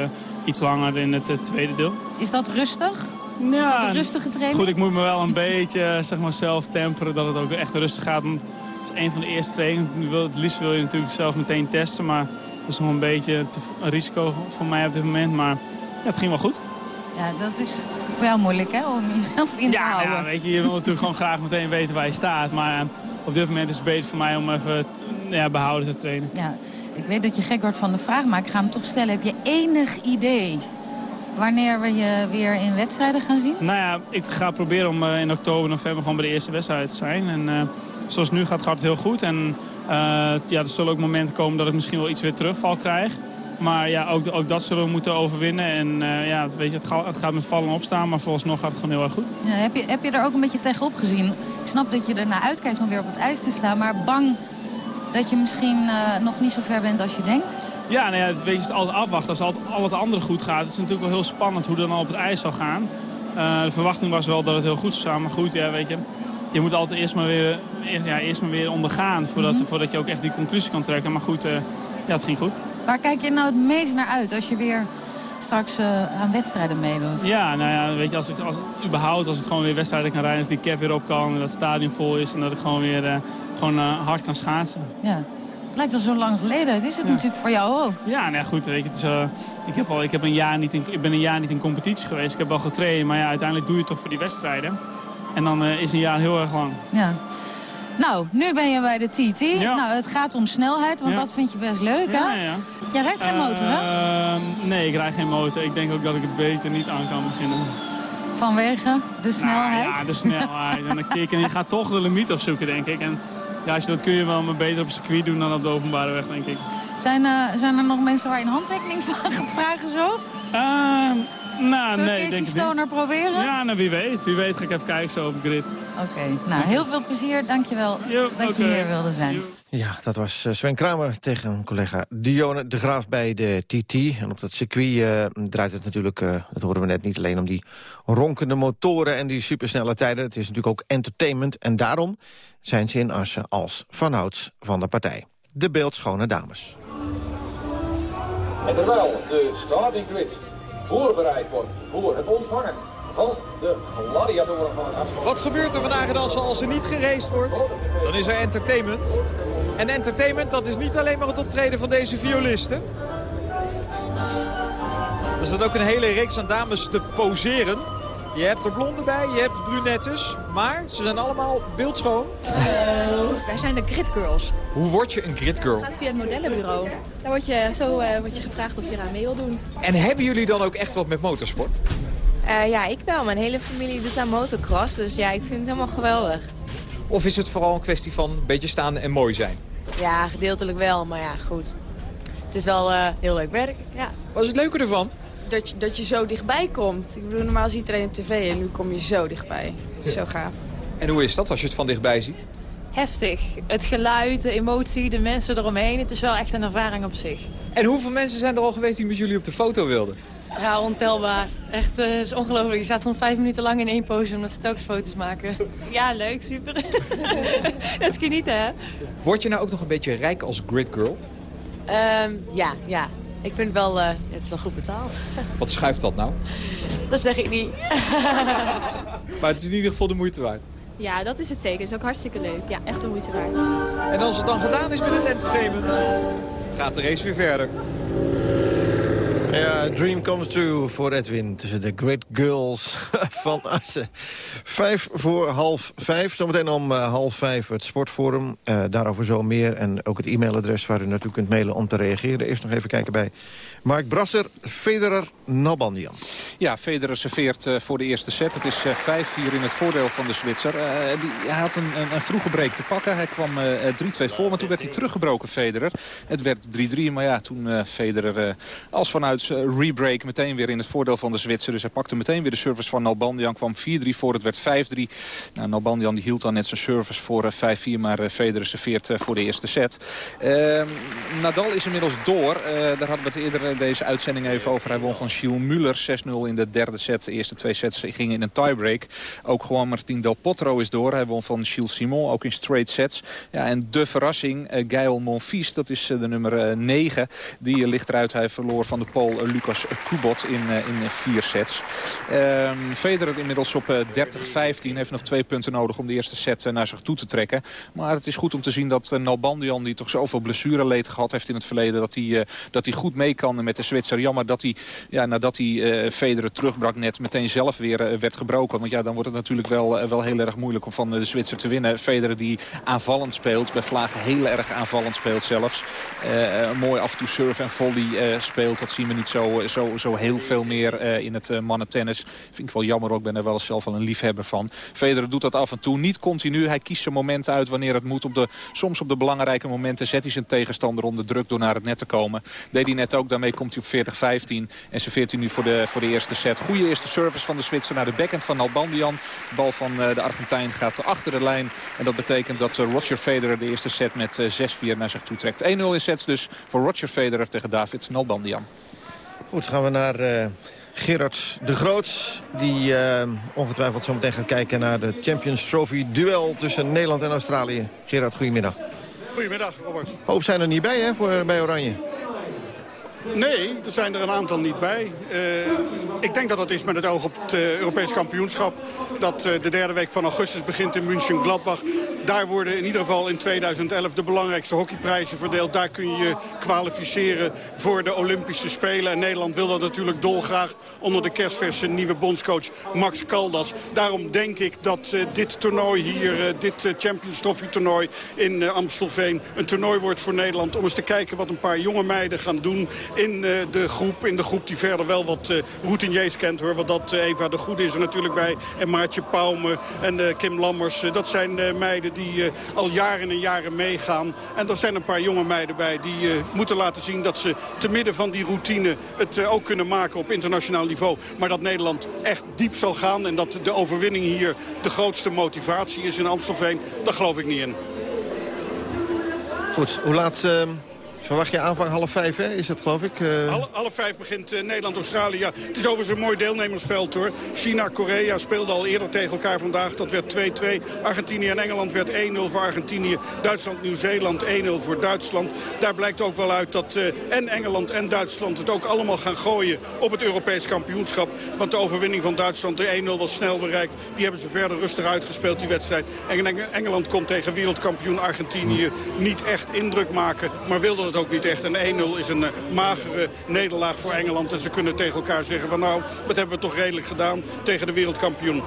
iets langer in het uh, tweede deel. Is dat rustig? Ja, is dat een rustige training? Goed, ik moet me wel een beetje zeg maar, zelf temperen dat het ook echt rustig gaat. Want het is een van de eerste trainingen. Het liefst wil je natuurlijk zelf meteen testen. Maar dat is nog een beetje een risico voor mij op dit moment. Maar ja, het ging wel goed. Ja, dat is voor jou moeilijk, hè, om jezelf in te ja, houden. Ja, weet je, je wil natuurlijk gewoon graag meteen weten waar je staat. Maar uh, op dit moment is het beter voor mij om even ja, behouden te trainen. Ja, ik weet dat je gek wordt van de vraag, maar ik ga hem toch stellen. Heb je enig idee wanneer we je weer in wedstrijden gaan zien? Nou ja, ik ga proberen om uh, in oktober, november gewoon bij de eerste wedstrijd te zijn. En uh, zoals nu gaat, gaat het heel goed. En ja, er zullen ook momenten komen dat ik misschien wel iets weer terugval krijg. Maar ja, ook, ook dat zullen we moeten overwinnen. En uh, ja, weet je, het, gaat, het gaat met vallen en opstaan, maar volgens nog gaat het gewoon heel erg goed. Ja, heb, je, heb je er ook een beetje tegenop gezien? Ik snap dat je er naar uitkijkt om weer op het ijs te staan, maar bang dat je misschien uh, nog niet zo ver bent als je denkt? Ja, nou ja het, weet je, het is altijd afwachten. Als al, al het andere goed gaat, het is natuurlijk wel heel spannend hoe dan al op het ijs zal gaan. Uh, de verwachting was wel dat het heel goed zou gaan, maar goed, ja, weet je... Je moet altijd eerst maar weer, eerst, ja, eerst maar weer ondergaan voordat, mm -hmm. voordat je ook echt die conclusie kan trekken. Maar goed, ja, het ging goed. Waar kijk je nou het meest naar uit als je weer straks uh, aan wedstrijden meedoet? Ja, nou ja, weet je, als ik als, überhaupt als ik gewoon weer wedstrijden kan rijden, als die cap weer op kan en dat het stadion vol is en dat ik gewoon weer uh, gewoon, uh, hard kan schaatsen. Ja. Het lijkt wel zo lang geleden. Het is het ja. natuurlijk voor jou ook. Ja, nou ja, goed. Weet je, het is, ik, heb al, ik, heb een jaar niet in, ik ben een jaar niet in competitie geweest. Ik heb wel getraind, maar ja, uiteindelijk doe je het toch voor die wedstrijden. En dan is een jaar heel erg lang. Ja. Nou, nu ben je bij de TT. Ja. Nou, het gaat om snelheid, want ja. dat vind je best leuk, hè? Ja, ja. Jij rijdt geen motor, hè? Uh, nee, ik rijd geen motor. Ik denk ook dat ik het beter niet aan kan beginnen. Vanwege de snelheid? Nou, ja, de snelheid. en, en je gaat toch de limiet opzoeken, denk ik. En ja, als je dat kun je wel maar beter op circuit doen dan op de openbare weg, denk ik. Zijn, uh, zijn er nog mensen waar je een handtekening van gaat vragen zo? Uh, nou, Zullen nee, we Casey Stoner proberen? Ja, nou wie weet. Wie weet ga ik even kijken zo op de grid. Oké, okay. nou heel veel plezier. Dankjewel jo, dat okay. je hier wilde zijn. Jo. Ja, dat was Sven Kramer tegen collega Dione de Graaf bij de TT. En op dat circuit uh, draait het natuurlijk, uh, dat horen we net, niet alleen om die ronkende motoren en die supersnelle tijden. Het is natuurlijk ook entertainment. En daarom zijn ze in Assen als vanouds van de partij. De beeldschone dames. En terwijl de starting grid voorbereid wordt voor het ontvangen van de gladiatoren van. Wat gebeurt er vandaag Assen als er niet geraced wordt? Dan is er entertainment. En entertainment, dat is niet alleen maar het optreden van deze violisten. Er staat ook een hele reeks aan dames te poseren. Je hebt er blonde bij, je hebt brunettes. Maar ze zijn allemaal beeldschoon. Wij zijn de Grid Girls. Hoe word je een grid girl? Het gaat via het modellenbureau. Daar word je, zo eh, word je gevraagd of je eraan mee wil doen. En hebben jullie dan ook echt wat met motorsport? Eh, ja, ik wel. Mijn hele familie doet aan motocross. Dus ja, ik vind het helemaal geweldig. Of is het vooral een kwestie van een beetje staan en mooi zijn? Ja, gedeeltelijk wel. Maar ja, goed. Het is wel eh, heel leuk werk. Ja. Wat is het leuke ervan? Dat je, dat je zo dichtbij komt. Ik bedoel, normaal ziet iedereen op tv en nu kom je zo dichtbij. Zo gaaf. En hoe is dat als je het van dichtbij ziet? Heftig. Het geluid, de emotie, de mensen eromheen. Het is wel echt een ervaring op zich. En hoeveel mensen zijn er al geweest die met jullie op de foto wilden? Ja, ontelbaar. Echt, eh is ongelooflijk. Je staat zo'n vijf minuten lang in één pose omdat ze telkens foto's maken. Ja, leuk, super. Dat is genieten, hè? Word je nou ook nog een beetje rijk als grid girl? Ehm, ja, ja. Ik vind wel, eh, het is wel goed betaald. Wat schuift dat nou? Dat zeg ik niet. Maar het is in ieder geval de moeite waard. Ja, dat is het zeker. Het is ook hartstikke leuk. Ja, echt de moeite waard. En als het dan gedaan is met het entertainment, gaat de race weer verder. Ja, dream comes true voor Edwin tussen de Great Girls van Assen. Vijf voor half vijf. Zometeen om eh, half vijf het sportforum. Eh, daarover zo meer. En ook het e-mailadres waar u naartoe kunt mailen om te reageren. Eerst nog even kijken bij Mark Brasser, Federer, Nalbandian. Ja, Federer serveert eh, voor de eerste set. Het is eh, 5-4 in het voordeel van de Zwitser. Eh, hij had een, een, een vroege break te pakken. Hij kwam eh, 3-2 voor, maar toen werd hij teruggebroken, Federer. Het werd 3-3, maar ja, toen eh, Federer eh, als vanuit eh, rebreak meteen weer in het voordeel van de Zwitser. Dus hij pakte meteen weer de service van Nalbandian. Kwam 4-3 voor, het werd 5-3. Nou, Nalbandian die hield dan net zijn service voor eh, 5-4, maar eh, Federer serveert eh, voor de eerste set. Ehm, Nadal is inmiddels door. Eh, daar hadden we het eerder eh, deze uitzending even over. Hij won van Gilles Muller 6-0 in de derde set. De eerste twee sets gingen in een tiebreak. Ook gewoon Martin Del Potro is door. Hij won van Gilles Simon, ook in straight sets. Ja, en de verrassing, eh, Gaël Monfils, dat is eh, de nummer 9. Die eh, ligt eruit. Hij verloor van de Pool eh, Lucas Kubot in, eh, in eh, vier sets. Ehm Federer inmiddels op eh, 30-15. Heeft nog twee punten nodig om de eerste set eh, naar zich toe te trekken. Maar het is goed om te zien dat eh, Nalbandian, die toch zoveel blessureleed gehad heeft in het verleden... dat hij, eh, dat hij goed mee kan met de Zwitser. Jammer dat hij, ja, nadat hij eh, Federer terugbrak net, meteen zelf weer eh, werd gebroken. Want ja, dan wordt het natuurlijk wel, eh, wel heel erg moeilijk om van de Zwitser te winnen. Federer die aanvallend speelt, bij Vlagen heel erg aanvallend speelt zelfs. Mooi af en toe surf en volley speelt. Dat zien we niet zo, zo, zo heel veel meer in het uh, mannentennis. Vind ik wel jammer ook, ik ben er wel zelf wel een liefhebber van. Federer doet dat af en toe, niet continu. Hij kiest zijn momenten uit wanneer het moet. Op de, soms op de belangrijke momenten zet hij zijn tegenstander onder druk door naar het net te komen. Deed hij net ook, daarmee komt hij op 40-15. En serveert hij nu voor de, voor de eerste set. Goede eerste service van de Zwitser naar de backhand van Albandian. De bal van eh, de Argentijn gaat achter de lijn. En dat betekent dat eh, Roger Federer de eerste set met eh, 6-4 naar zich toe trekt. 1-0 in sets dus voor Roger Federer tegen David Nalbandian. Goed, gaan we naar eh, Gerard de Groot. Die eh, ongetwijfeld zo meteen gaat kijken naar de Champions Trophy duel tussen Nederland en Australië. Gerard, goedemiddag. Goedemiddag, Robert. Hoop zijn er niet bij, hè, voor, bij Oranje. Nee, er zijn er een aantal niet bij. Eh, ik denk dat dat is met het oog op het uh, Europees kampioenschap. Dat uh, de derde week van augustus begint in München-Gladbach. Daar worden in ieder geval in 2011 de belangrijkste hockeyprijzen verdeeld. Daar kun je je kwalificeren voor de Olympische Spelen. En Nederland wil dat natuurlijk dolgraag onder de kerstverse nieuwe bondscoach Max Caldas. Daarom denk ik dat dit toernooi hier, dit Champions Trophy toernooi in Amstelveen... een toernooi wordt voor Nederland om eens te kijken wat een paar jonge meiden gaan doen in uh, de groep. In de groep die verder wel wat uh, routiniers kent hoor. Want dat uh, Eva de Goed is er natuurlijk bij. En Maartje Pauwme en Kim Lammers. dat zijn meiden die al jaren en jaren meegaan. En er zijn een paar jonge meiden bij die moeten laten zien dat ze te midden van die routine het ook kunnen maken op internationaal niveau. Maar dat Nederland echt diep zal gaan en dat de overwinning hier de grootste motivatie is in Amstelveen. Daar geloof ik niet in. Goed, hoe laat... Uh... Verwacht je aanvang half vijf, hè? is dat geloof ik? Uh... Half, vijf begint uh, Nederland-Australië. Het is overigens een mooi deelnemersveld hoor. China-Korea speelden al eerder tegen elkaar vandaag. Dat werd 2-2. Argentinië en Engeland werd 1-0 voor Argentinië. Duitsland-Nieuw-Zeeland 1-0 voor Duitsland. Daar blijkt ook wel uit dat uh, en Engeland en Duitsland het ook allemaal gaan gooien op het Europees kampioenschap. Want de overwinning van Duitsland, de 1-0 was snel bereikt. Die hebben ze verder rustig uitgespeeld, die wedstrijd. En Engeland komt tegen wereldkampioen Argentinië niet echt indruk maken. Maar wilde het ook niet echt. En 1-0 is een magere nederlaag voor Engeland. En ze kunnen tegen elkaar zeggen van nou, dat hebben we toch redelijk gedaan tegen de wereldkampioen.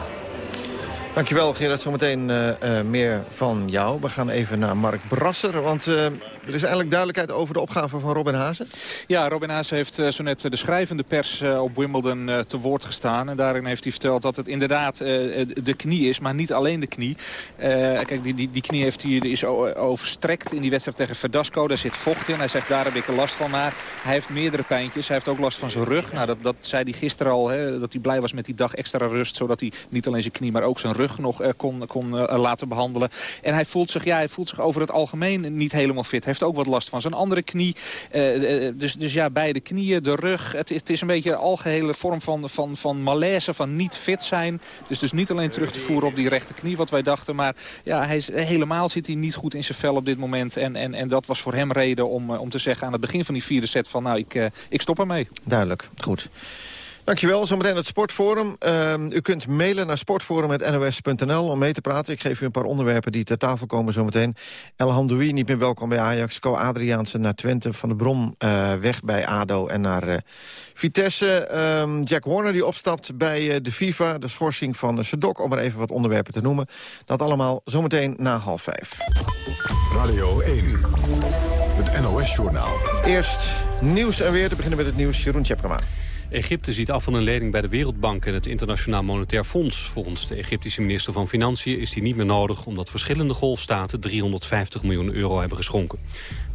Dankjewel Gerard, zometeen uh, meer van jou. We gaan even naar Mark Brasser, want uh, er is eindelijk duidelijkheid over de opgave van Robin Hazen. Ja, Robin Hazen heeft zo net de schrijvende pers op Wimbledon te woord gestaan. En daarin heeft hij verteld dat het inderdaad de knie is, maar niet alleen de knie. kijk, die, die, die knie heeft hij, is overstrekt in die wedstrijd tegen Verdasco. Daar zit vocht in. Hij zegt, daar heb ik last van. Maar hij heeft meerdere pijntjes. Hij heeft ook last van zijn rug. Nou, dat, dat zei hij gisteren al, hè, dat hij blij was met die dag extra rust. Zodat hij niet alleen zijn knie, maar ook zijn rug nog uh, kon, kon uh, laten behandelen. En hij voelt, zich, ja, hij voelt zich over het algemeen niet helemaal fit. Heeft ook wat last van zijn andere knie. Uh, dus, dus ja, beide knieën, de rug. Het, het, is een beetje algehele vorm van, van, van malaise, van niet fit zijn. Dus, dus niet alleen terug te voeren op die rechterknie, wat wij dachten. Maar ja, hij is, helemaal zit hij niet goed in zijn vel op dit moment. En, en, en dat was voor hem reden om, om te zeggen aan het begin van die vierde set van... nou, ik, ik stop ermee. Duidelijk, goed. Dankjewel. Zometeen het Sportforum. Uh, u kunt mailen naar sportforum.nos.nl om mee te praten. Ik geef u een paar onderwerpen die ter tafel komen zometeen. El Hamdoui niet meer welkom bij Ajax. Co Adriaanse naar Twente. Van de Bron uh, weg bij ADO en naar uh, Vitesse. Um, Jack Warner die opstapt bij uh, de FIFA. De schorsing van Sedok, om er even wat onderwerpen te noemen. Dat allemaal zometeen na half vijf. Radio 1. Het NOS-journaal. Eerst nieuws en weer te beginnen met het nieuws. Jeroen Tjepkema. Egypte ziet af van een lening bij de Wereldbank en het Internationaal Monetair Fonds. Volgens de Egyptische minister van Financiën is die niet meer nodig... omdat verschillende golfstaten 350 miljoen euro hebben geschonken.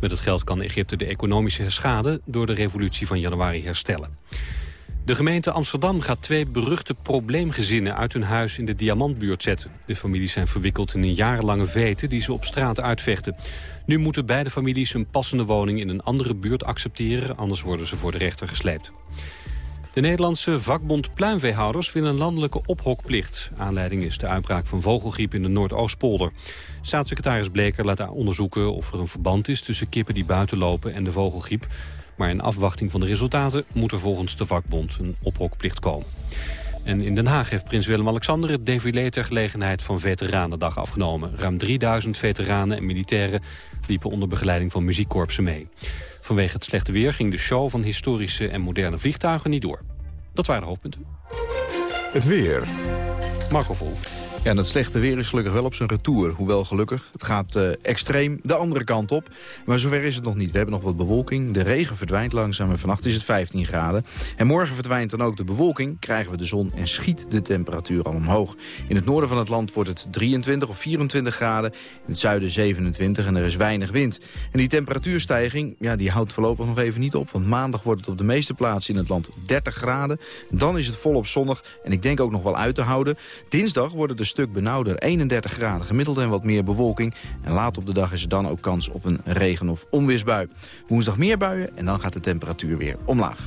Met het geld kan Egypte de economische schade... door de revolutie van januari herstellen. De gemeente Amsterdam gaat twee beruchte probleemgezinnen uit hun huis in de Diamantbuurt zetten. De families zijn verwikkeld in een jarenlange vete die ze op straat uitvechten. Nu moeten beide families een passende woning in een andere buurt accepteren, anders worden ze voor de rechter gesleept. De Nederlandse vakbond pluimveehouders wil een landelijke ophokplicht. Aanleiding is de uitbraak van vogelgriep in de Noordoostpolder. Staatssecretaris Bleker laat onderzoeken of er een verband is... tussen kippen die buiten lopen en de vogelgriep. Maar in afwachting van de resultaten moet er volgens de vakbond een ophokplicht komen. En in Den Haag heeft prins Willem-Alexander het défilé ter gelegenheid van Veteranendag afgenomen. Ruim 3000 veteranen en militairen liepen onder begeleiding van muziekkorpsen mee. Vanwege het slechte weer ging de show van historische en moderne vliegtuigen niet door. Dat waren de hoofdpunten. Het weer. Marco Vol. Ja, en het slechte weer is gelukkig wel op zijn retour. Hoewel gelukkig, het gaat uh, extreem de andere kant op. Maar zover is het nog niet. We hebben nog wat bewolking. De regen verdwijnt langzaam en vannacht is het 15 graden. En morgen verdwijnt dan ook de bewolking, krijgen we de zon en schiet de temperatuur al omhoog. In het noorden van het land wordt het 23 of 24 graden. In het zuiden 27 en er is weinig wind. En die temperatuurstijging, ja, die houdt voorlopig nog even niet op. Want maandag wordt het op de meeste plaatsen in het land 30 graden. Dan is het volop zonnig en ik denk ook nog wel uit te houden. Dinsdag wordt het stuk benauwder. 31 graden gemiddeld en wat meer bewolking. En laat op de dag is er dan ook kans op een regen- of onweersbui. Woensdag meer buien en dan gaat de temperatuur weer omlaag.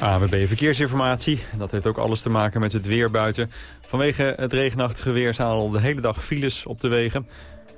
AWB Verkeersinformatie. Dat heeft ook alles te maken met het weer buiten. Vanwege het regenachtige weer staan al de hele dag files op de wegen.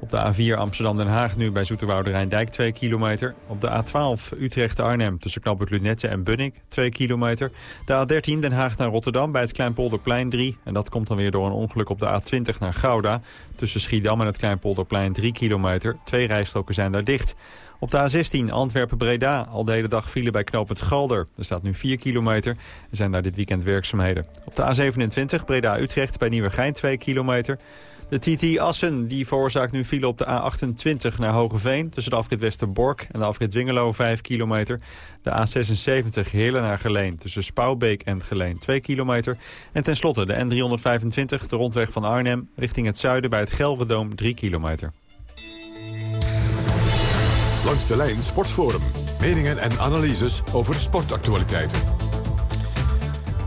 Op de A4 Amsterdam-Den Haag nu bij Zoeterwoude Rijndijk 2 kilometer. Op de A12 Utrecht-Arnhem tussen knooppunt Lunette en Bunnik 2 kilometer. De A13 Den Haag naar Rotterdam bij het Kleinpolderplein 3. En dat komt dan weer door een ongeluk op de A20 naar Gouda. Tussen Schiedam en het Kleinpolderplein 3 kilometer. Twee rijstroken zijn daar dicht. Op de A16 Antwerpen-Breda al de hele dag file bij knooppunt Galder. Er staat nu 4 kilometer en zijn daar dit weekend werkzaamheden. Op de A27 Breda-Utrecht bij Nieuwegein 2 kilometer. De TT Assen die veroorzaakt nu file op de A28 naar Hogeveen... tussen de afrit Westerbork en de afrit Dwingelo 5 kilometer. De A76 Heerlen naar Geleen tussen Spouwbeek en Geleen 2 kilometer. En tenslotte de N325, de rondweg van Arnhem... richting het zuiden bij het Gelredoom 3 kilometer. Langs de lijn Sportforum. Meningen en analyses over sportactualiteiten.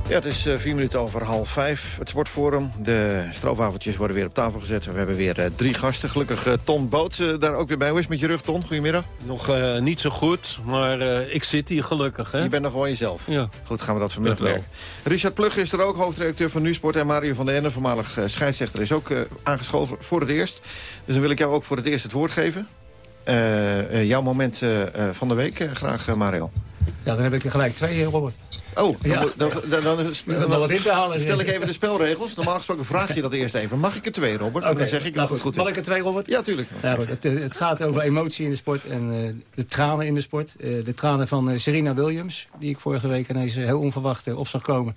Ja, het is uh, vier minuten over half vijf. Het sportforum. De stroopwafeltjes worden weer op tafel gezet. We hebben weer uh, drie gasten. Gelukkig uh, Ton Boots daar ook weer bij. Hoe is het met je rug, Ton? Goedemiddag. Nog niet zo goed, maar ik zit hier gelukkig. Hè? Je bent nog gewoon jezelf. Ja. Goed, gaan we dat vanmiddag werken. Richard Plug is er ook, hoofdredacteur van Nusport. En Mario van der Ende, voormalig scheidsrechter, is ook aangeschoven voor het eerst. Dus dan wil ik jou ook voor het eerst het woord geven. jouw moment van de week graag, Mario. Ja, dan heb ik er gelijk twee, Robert. Oh, dan, Ja. dan, dan, dan, wat in te halen. Stel ik even de spelregels. Normaal gesproken vraag je dat eerst even. Mag ik er twee, Robert? Dan zeg ik nou dat het goed Mag ik er twee, Robert? Ja, tuurlijk. Ja, goed. Het, het gaat over emotie in de sport en eh, de tranen in de sport. Eh, de tranen van eh, Serena Williams, die ik vorige week ineens heel onverwacht op zag komen.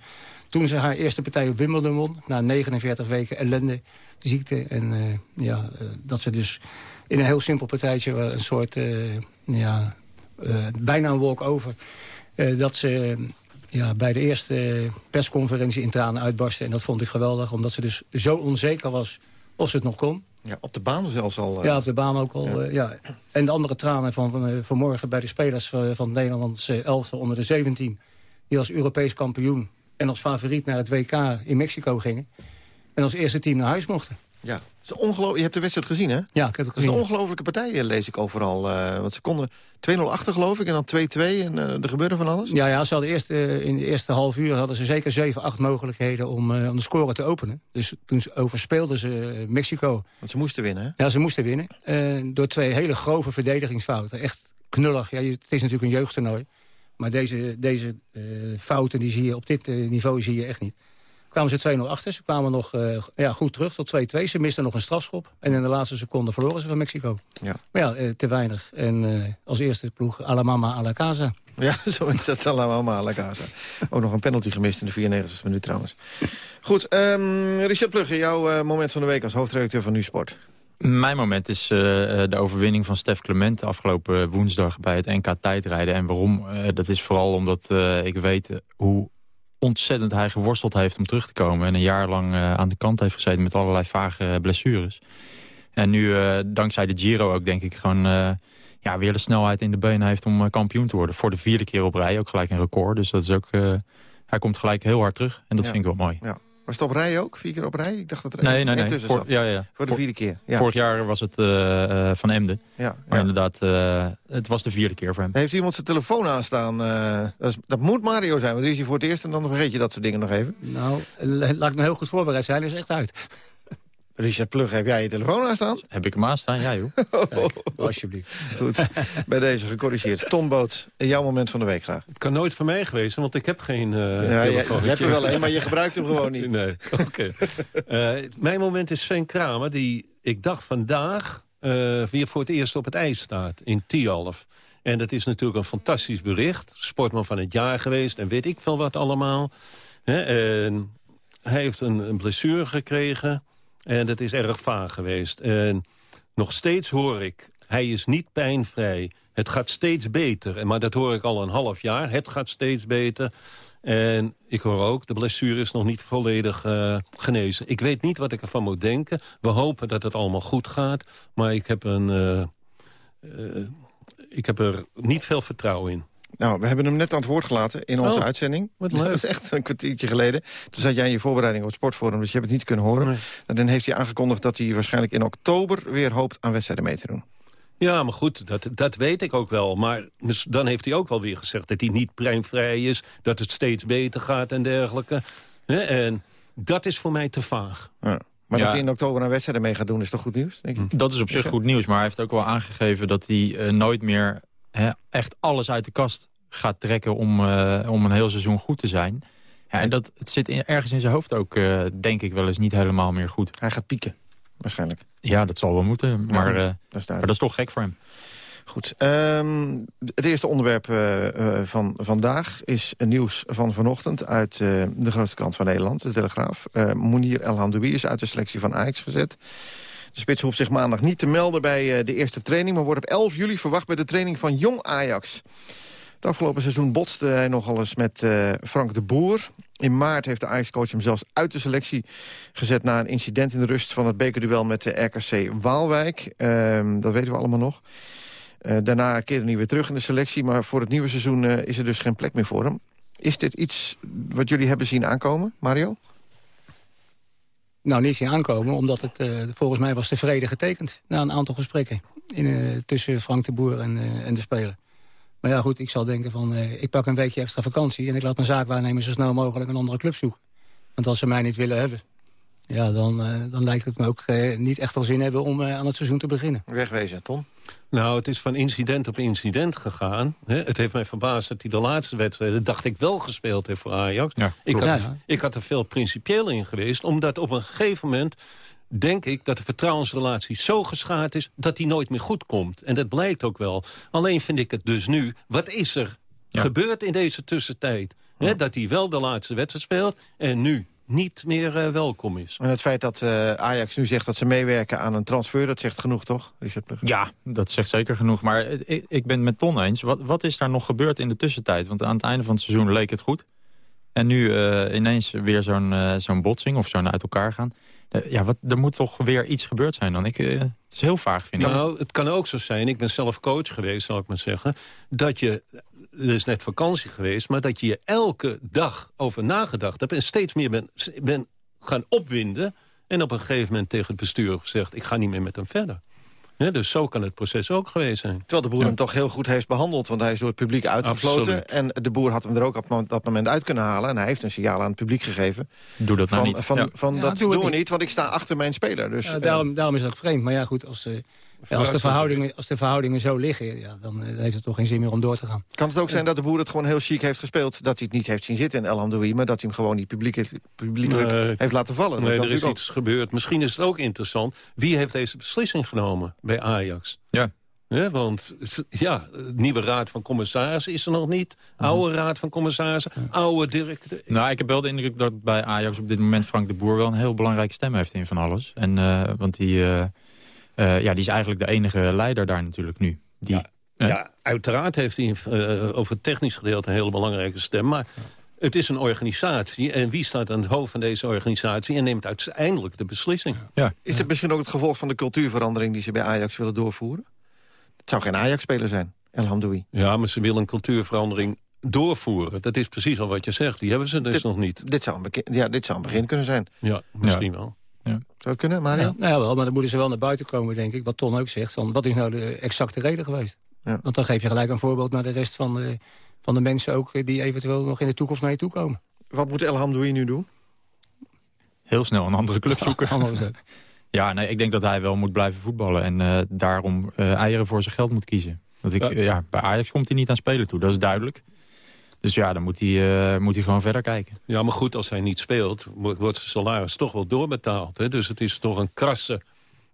Toen ze haar eerste partij op Wimbledon won, na 49 weken ellende, ziekte. En ja, dat ze dus in een heel simpel partijtje, een soort, ja, bijna een walk-over... eh, dat ze eh, ja, bij de eerste persconferentie in tranen uitbarstte. En dat vond ik geweldig, omdat ze dus zo onzeker was of ze het nog kon. Ja, op de baan zelfs al. eh. Ja, op de baan ook al. Ja. En de andere tranen van, van, eh, vanmorgen bij de spelers van, van het Nederlandse elftal onder de 17... die als Europees kampioen en als favoriet naar het WK in Mexico gingen... en als eerste team naar huis mochten. Ja. Je hebt de wedstrijd gezien, hè? Ja, ik heb het Het is een gezien. ongelofelijke partij, eh, lees ik overal. eh, want ze konden 2-0 achter, geloof ik, en dan 2-2. En eh, er gebeurde van alles. Ja, ja ze hadden eerst, in de eerste half uur hadden ze zeker 7, 8 mogelijkheden om, om de score te openen. Dus toen ze overspeelden ze Mexico. Want ze moesten winnen, hè? Ja, ze moesten winnen. Door twee hele grove verdedigingsfouten. Echt knullig. Ja, het is natuurlijk een jeugdtoernooi. Maar deze, deze fouten die zie je op dit niveau zie je echt niet. Kwamen ze 2-0 achter. Ze kwamen nog eh, ja, goed terug tot 2-2. Ze misten nog een strafschop. En in de laatste seconde verloren ze van Mexico. Ja. Maar ja, eh, te weinig. En eh, als eerste ploeg a la mama a la casa. Ja, zo is dat allemaal la casa. Ook nog een penalty gemist in de 94e minuut trouwens. Goed, ehm, Richard Plugge, jouw eh, moment van de week als hoofdredacteur van Nu-Sport. Mijn moment is eh, eh, de overwinning van Stef Clement afgelopen woensdag bij het NK tijdrijden. En waarom? Eh, dat is vooral omdat eh, ik weet hoe ontzettend hij geworsteld heeft om terug te komen. En een jaar lang eh, aan de kant heeft gezeten met allerlei vage blessures. En nu, eh, dankzij de Giro ook, denk ik, gewoon eh, ja, weer de snelheid in de benen heeft om eh, kampioen te worden. Voor de vierde keer op rij, ook gelijk een record. Dus dat is ook, eh, hij komt gelijk heel hard terug. En dat Ja. vind ik wel mooi. Ja. Was het op rij ook? Vier keer op rij? Ik dacht dat er Nee, nee, nee. tussen Voor, zat. ja, ja. Voor de vierde keer. Ja. Vorig jaar was het eh, eh, van Emden. Ja, Maar ja. inderdaad, eh, het was de vierde keer voor hem. Heeft iemand zijn telefoon aanstaan? eh, dat, is- dat moet Mario zijn, want die is hier voor het eerst... en dan vergeet je dat soort dingen nog even. Nou, laat ik me heel goed voorbereid zijn. Hij is echt uit. Richard Plug, heb jij je telefoon aanstaan? Heb ik hem aanstaan? Ja, joh. Kijk, alsjeblieft. Goed, bij deze gecorrigeerd. Tom Boot, jouw moment van de week graag. Het kan nooit van mij geweest zijn, want ik heb geen eh Ja, telefoontje. je hebt er wel een, maar je gebruikt hem gewoon niet. Nee, oké. Eh, mijn moment is Sven Kramer, die ik dacht vandaag... eh, weer voor het eerst op het ijs staat in Tialf. En dat is natuurlijk een fantastisch bericht. Sportman van het jaar geweest en weet ik veel wat allemaal. Hij heeft een, een blessure gekregen en dat is erg vaag geweest. En nog steeds hoor ik, hij is niet pijnvrij. Het gaat steeds beter, maar dat hoor ik al een half jaar. Het gaat steeds beter. En ik hoor ook, de blessure is nog niet volledig eh, genezen. Ik weet niet wat ik ervan moet denken. We hopen dat het allemaal goed gaat. Maar ik heb, een, eh, eh, ik heb er niet veel vertrouwen in. Nou, we hebben hem net aan het woord gelaten in onze Oh, uitzending. wat leuk. Dat is echt een kwartiertje geleden. Toen zat jij in je voorbereiding op het Sportforum, dus je hebt het niet kunnen horen. En dan heeft hij aangekondigd dat hij waarschijnlijk in oktober... weer hoopt aan wedstrijden mee te doen. Ja, maar goed, dat, dat weet ik ook wel. Maar dus dan heeft hij ook wel weer gezegd dat hij niet pijnvrij is... dat het steeds beter gaat en dergelijke. Hè, En dat is voor mij te vaag. Ja. Maar Ja. dat hij in oktober aan wedstrijden mee gaat doen, is toch goed nieuws, denk ik? Dat is op zich goed nieuws, maar hij heeft ook wel aangegeven... dat hij eh, nooit meer hè, echt alles uit de kast gaat trekken... om, eh, om een heel seizoen goed te zijn. Ja, en dat, het zit in- ergens in zijn hoofd ook, eh, denk ik wel eens, niet helemaal meer goed. Hij gaat pieken, waarschijnlijk. Ja, dat zal wel moeten, maar, eh, dat is maar dat is toch gek voor hem. Goed. ehm, het eerste onderwerp van vandaag is een nieuws van vanochtend... uit de grootste krant van Nederland, de Telegraaf. Mounir El Hamdoui is uit de selectie van Ajax gezet. De spits hoeft zich maandag niet te melden bij eh, de eerste training... maar wordt op 11 juli verwacht bij de training van Jong Ajax. Het afgelopen seizoen botste hij nogal eens met eh, Frank de Boer. In maart heeft de Ajax-coach hem zelfs uit de selectie gezet... na een incident in de rust van het bekerduel met de RKC Waalwijk. Ehm, dat weten we allemaal nog. Eh, daarna keerde hij weer terug in de selectie... maar voor het nieuwe seizoen is er dus geen plek meer voor hem. Is dit iets wat jullie hebben zien aankomen, Mario? Nou, niet zien aankomen, omdat het eh, volgens mij was tevreden getekend... na een aantal gesprekken in, eh, tussen Frank de Boer en, eh, en de speler. Maar ja, goed, ik zal denken van... ik pak een weekje extra vakantie... en ik laat mijn zaakwaarnemer zo snel mogelijk een andere club zoeken. Want als ze mij niet willen hebben... ja, dan, dan lijkt het me ook niet echt wel zin hebben om aan het seizoen te beginnen. Wegwezen, Tom? Nou, het is van incident op incident gegaan. Hè. Het heeft mij verbaasd dat hij de laatste wedstrijden... dacht ik wel gespeeld heeft voor Ajax. ik, had Ja, er, ja. ik had er veel principieel in geweest. Omdat op een gegeven moment denk ik dat de vertrouwensrelatie zo geschaad is... dat die nooit meer goed komt. En dat blijkt ook wel. Alleen vind ik het dus nu... wat is er gebeurd in deze tussentijd? Hè, dat hij wel de laatste wedstrijd speelt en nu niet meer eh, welkom is. En het feit dat eh, Ajax nu zegt dat ze meewerken aan een transfer... dat zegt genoeg, toch, Richard? Ja, dat zegt zeker genoeg. Maar ik, ik ben het met Ton eens. Wat, wat is daar nog gebeurd in de tussentijd? Want aan het einde van het seizoen leek het goed. En nu eh, ineens weer zo'n zo'n botsing of zo'n uit elkaar gaan. Ja, wat, er moet toch weer iets gebeurd zijn dan. Ik, eh, het is heel vaag, vind ik. Nou, het kan ook zo zijn, ik ben zelf coach geweest, zal ik maar zeggen... dat je, er is net vakantie geweest... maar dat je je elke dag over nagedacht hebt... en steeds meer bent ben gaan opwinden... en op een gegeven moment tegen het bestuur gezegd... ik ga niet meer met hem verder. Hè, dus zo kan het proces ook geweest zijn. Terwijl de boer hem toch heel goed heeft behandeld. Want hij is door het publiek uitgefloten. Absoluut. En de boer had hem er ook op dat moment uit kunnen halen. En hij heeft een signaal aan het publiek gegeven. Doe dat nou niet. Van, Ja. van Ja, dat doe doen we niet. niet, want ik sta achter mijn speler. Dus, Ja, eh, daarom, daarom is het ook vreemd. Maar ja, goed, als, eh, ja, als, de, verhoudingen, als de verhoudingen zo liggen... Ja, dan eh, heeft het toch geen zin meer om door te gaan. kan het ook zijn dat de boer het gewoon heel chic heeft gespeeld... dat hij het niet heeft zien zitten in El Hamdoui... maar dat hij hem gewoon niet publiek, publiekelijk Nee. heeft laten vallen. Dat Nee, kan er is iets gebeurd. Misschien is het ook interessant. Wie heeft deze beslissing genomen bij Ajax? Ja. Hè, want ja, nieuwe raad van commissarissen is er nog niet. Oude raad van commissarissen, oude directeur. Nou, ik heb wel de indruk dat bij Ajax op dit moment Frank de Boer wel een heel belangrijke stem heeft in van alles. En, eh, want die, eh, ja, die is eigenlijk de enige leider daar natuurlijk nu. Die, eh, Ja, uiteraard heeft hij eh, over het technisch gedeelte een hele belangrijke stem. Maar het is een organisatie. En wie staat aan het hoofd van deze organisatie... en neemt uiteindelijk de beslissing. Ja. Is het misschien ook het gevolg van de cultuurverandering... die ze bij Ajax willen doorvoeren? Het zou geen Ajax-speler zijn, El Hamdoui. Ja, maar ze willen een cultuurverandering doorvoeren. Dat is precies al wat je zegt. Die hebben ze dus Dit- nog niet. Dit zou, een ja, dit zou een begin kunnen zijn. Ja, misschien wel. Zou het kunnen, Mario? Ja, nou ja, wel, maar dan moeten ze wel naar buiten komen, denk ik. Wat Ton ook zegt, van wat is nou de exacte reden geweest? Ja. Want dan geef je gelijk een voorbeeld naar de rest van de, van de mensen ook... eh, die eventueel nog in de toekomst naar je toe komen. Wat moet El Hamdoui nu doen? heel snel een andere club zoeken. Ja, nee, ik denk dat hij wel moet blijven voetballen. En eh, daarom eh, eieren voor zijn geld moet kiezen. Want ik, Ja. ja, bij Ajax komt hij niet aan spelen toe, dat is duidelijk. Dus ja, dan moet hij, eh, moet hij gewoon verder kijken. Ja, maar goed, als hij niet speelt, wordt zijn salaris toch wel doorbetaald. Hè? Dus het is toch een krasse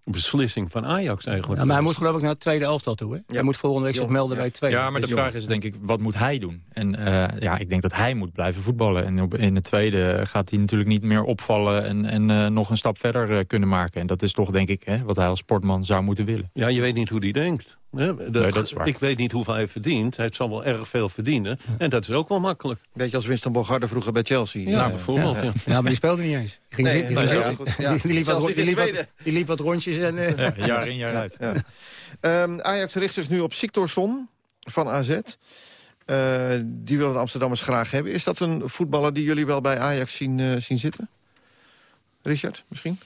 beslissing van Ajax eigenlijk. Ja, maar hij moet geloof ik naar het tweede elftal toe. Hè? Hij moet volgende week zich melden ja. bij het tweede. Ja, maar de vraag is denk ik, wat moet hij doen? En eh, ja, ik denk dat hij moet blijven voetballen. En op, in het tweede gaat hij natuurlijk niet meer opvallen... en, en eh, nog een stap verder eh, kunnen maken. En dat is toch, denk ik, hè, wat hij als sportman zou moeten willen. Ja, je weet niet hoe die denkt. Hè? Dat, Nee, dat is waar. Ik weet niet hoeveel hij verdient. Hij zal wel erg veel verdienen. En dat is ook wel makkelijk. Beetje als Winston Bogarde vroeger bij Chelsea. Ja, bijvoorbeeld. Ja. Ja, maar die speelde niet eens. Die ging Nee, zitten, nee, ging ja, zitten. goed, ja. Die, die liep wat, die, liep wat, die liep wat rondjes en... eh, Ja, jaar in, jaar uit. Ja. Ehm, Ajax richt zich nu op Siktorsson van AZ. Eh, die willen de Amsterdammers graag hebben. Is dat een voetballer die jullie wel bij Ajax zien, eh, zien zitten? Richard, misschien?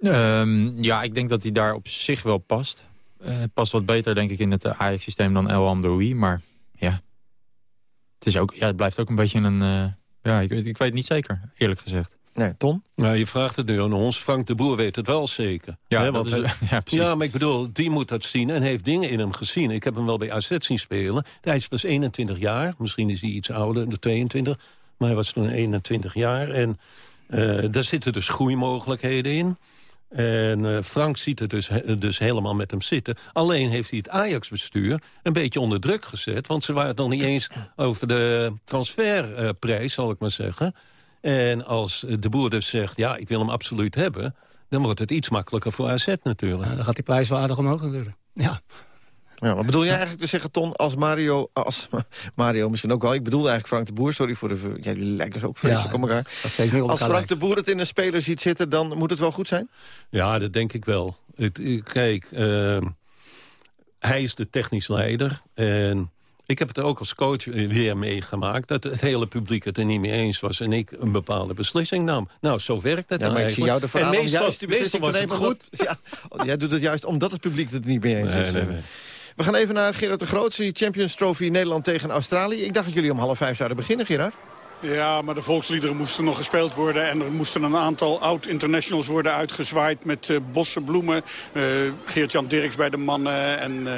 Ehm, ja, ik denk dat hij daar op zich wel past. Eh, past wat beter, denk ik, in het Ajax-systeem dan El Amdoui. Maar ja, het, is ook, ja, het blijft ook een beetje een... eh, ja, ik, weet- ik weet het niet zeker, eerlijk gezegd. Nee, Ton? Nou, je vraagt het nu aan ons. Frank de Boer weet het wel zeker. Ja, want is, hij- ja precies. Ja, maar ik bedoel, die moet dat zien en heeft dingen in hem gezien. Ik heb hem wel bij AZ zien spelen. Hij is pas 21 jaar. Misschien is hij iets ouder, de 22. Maar hij was toen 21 jaar. En eh, daar zitten dus groeimogelijkheden in. En eh, Frank ziet het dus, dus helemaal met hem zitten. Alleen heeft hij het Ajax-bestuur een beetje onder druk gezet. Want ze waren het nog niet eens over de transferprijs, zal ik maar zeggen. En als de boer dus zegt, ja, ik wil hem absoluut hebben... dan wordt het iets makkelijker voor AZ natuurlijk. dan gaat die prijs wel aardig omhoog natuurlijk. Ja. Ja, maar bedoel jij eigenlijk te zeggen, Ton, als Mario... Als, Mario misschien ook wel. Ik bedoel eigenlijk Frank de Boer. Sorry voor de... ver- Ja, jullie lijken zo ook vreselijk Ja, op elkaar. dat steeds meer op Als Frank de Boer het in een speler ziet zitten... dan moet het wel goed zijn? Ja, dat denk ik wel. Kijk, eh, hij is de technisch leider. En ik heb het ook als coach weer meegemaakt... dat het hele publiek het er niet mee eens was... en ik een bepaalde beslissing nam. Nou, zo werkt het Ja, dan maar ik zie jou ervan En meestal, juist die meestal was het goed. omdat- ja, jij doet het juist omdat het publiek het niet mee eens Nee, is. nee, nee. We gaan even naar Gerard de Grootste, Champions Trophy Nederland tegen Australië. Ik dacht dat jullie om half vijf zouden beginnen, Gerard. Ja, maar de volksliederen moesten nog gespeeld worden... en er moesten een aantal oud-internationals worden uitgezwaaid... met uh, bossen bloemen. Uh, Geert-Jan Dirks bij de mannen en uh,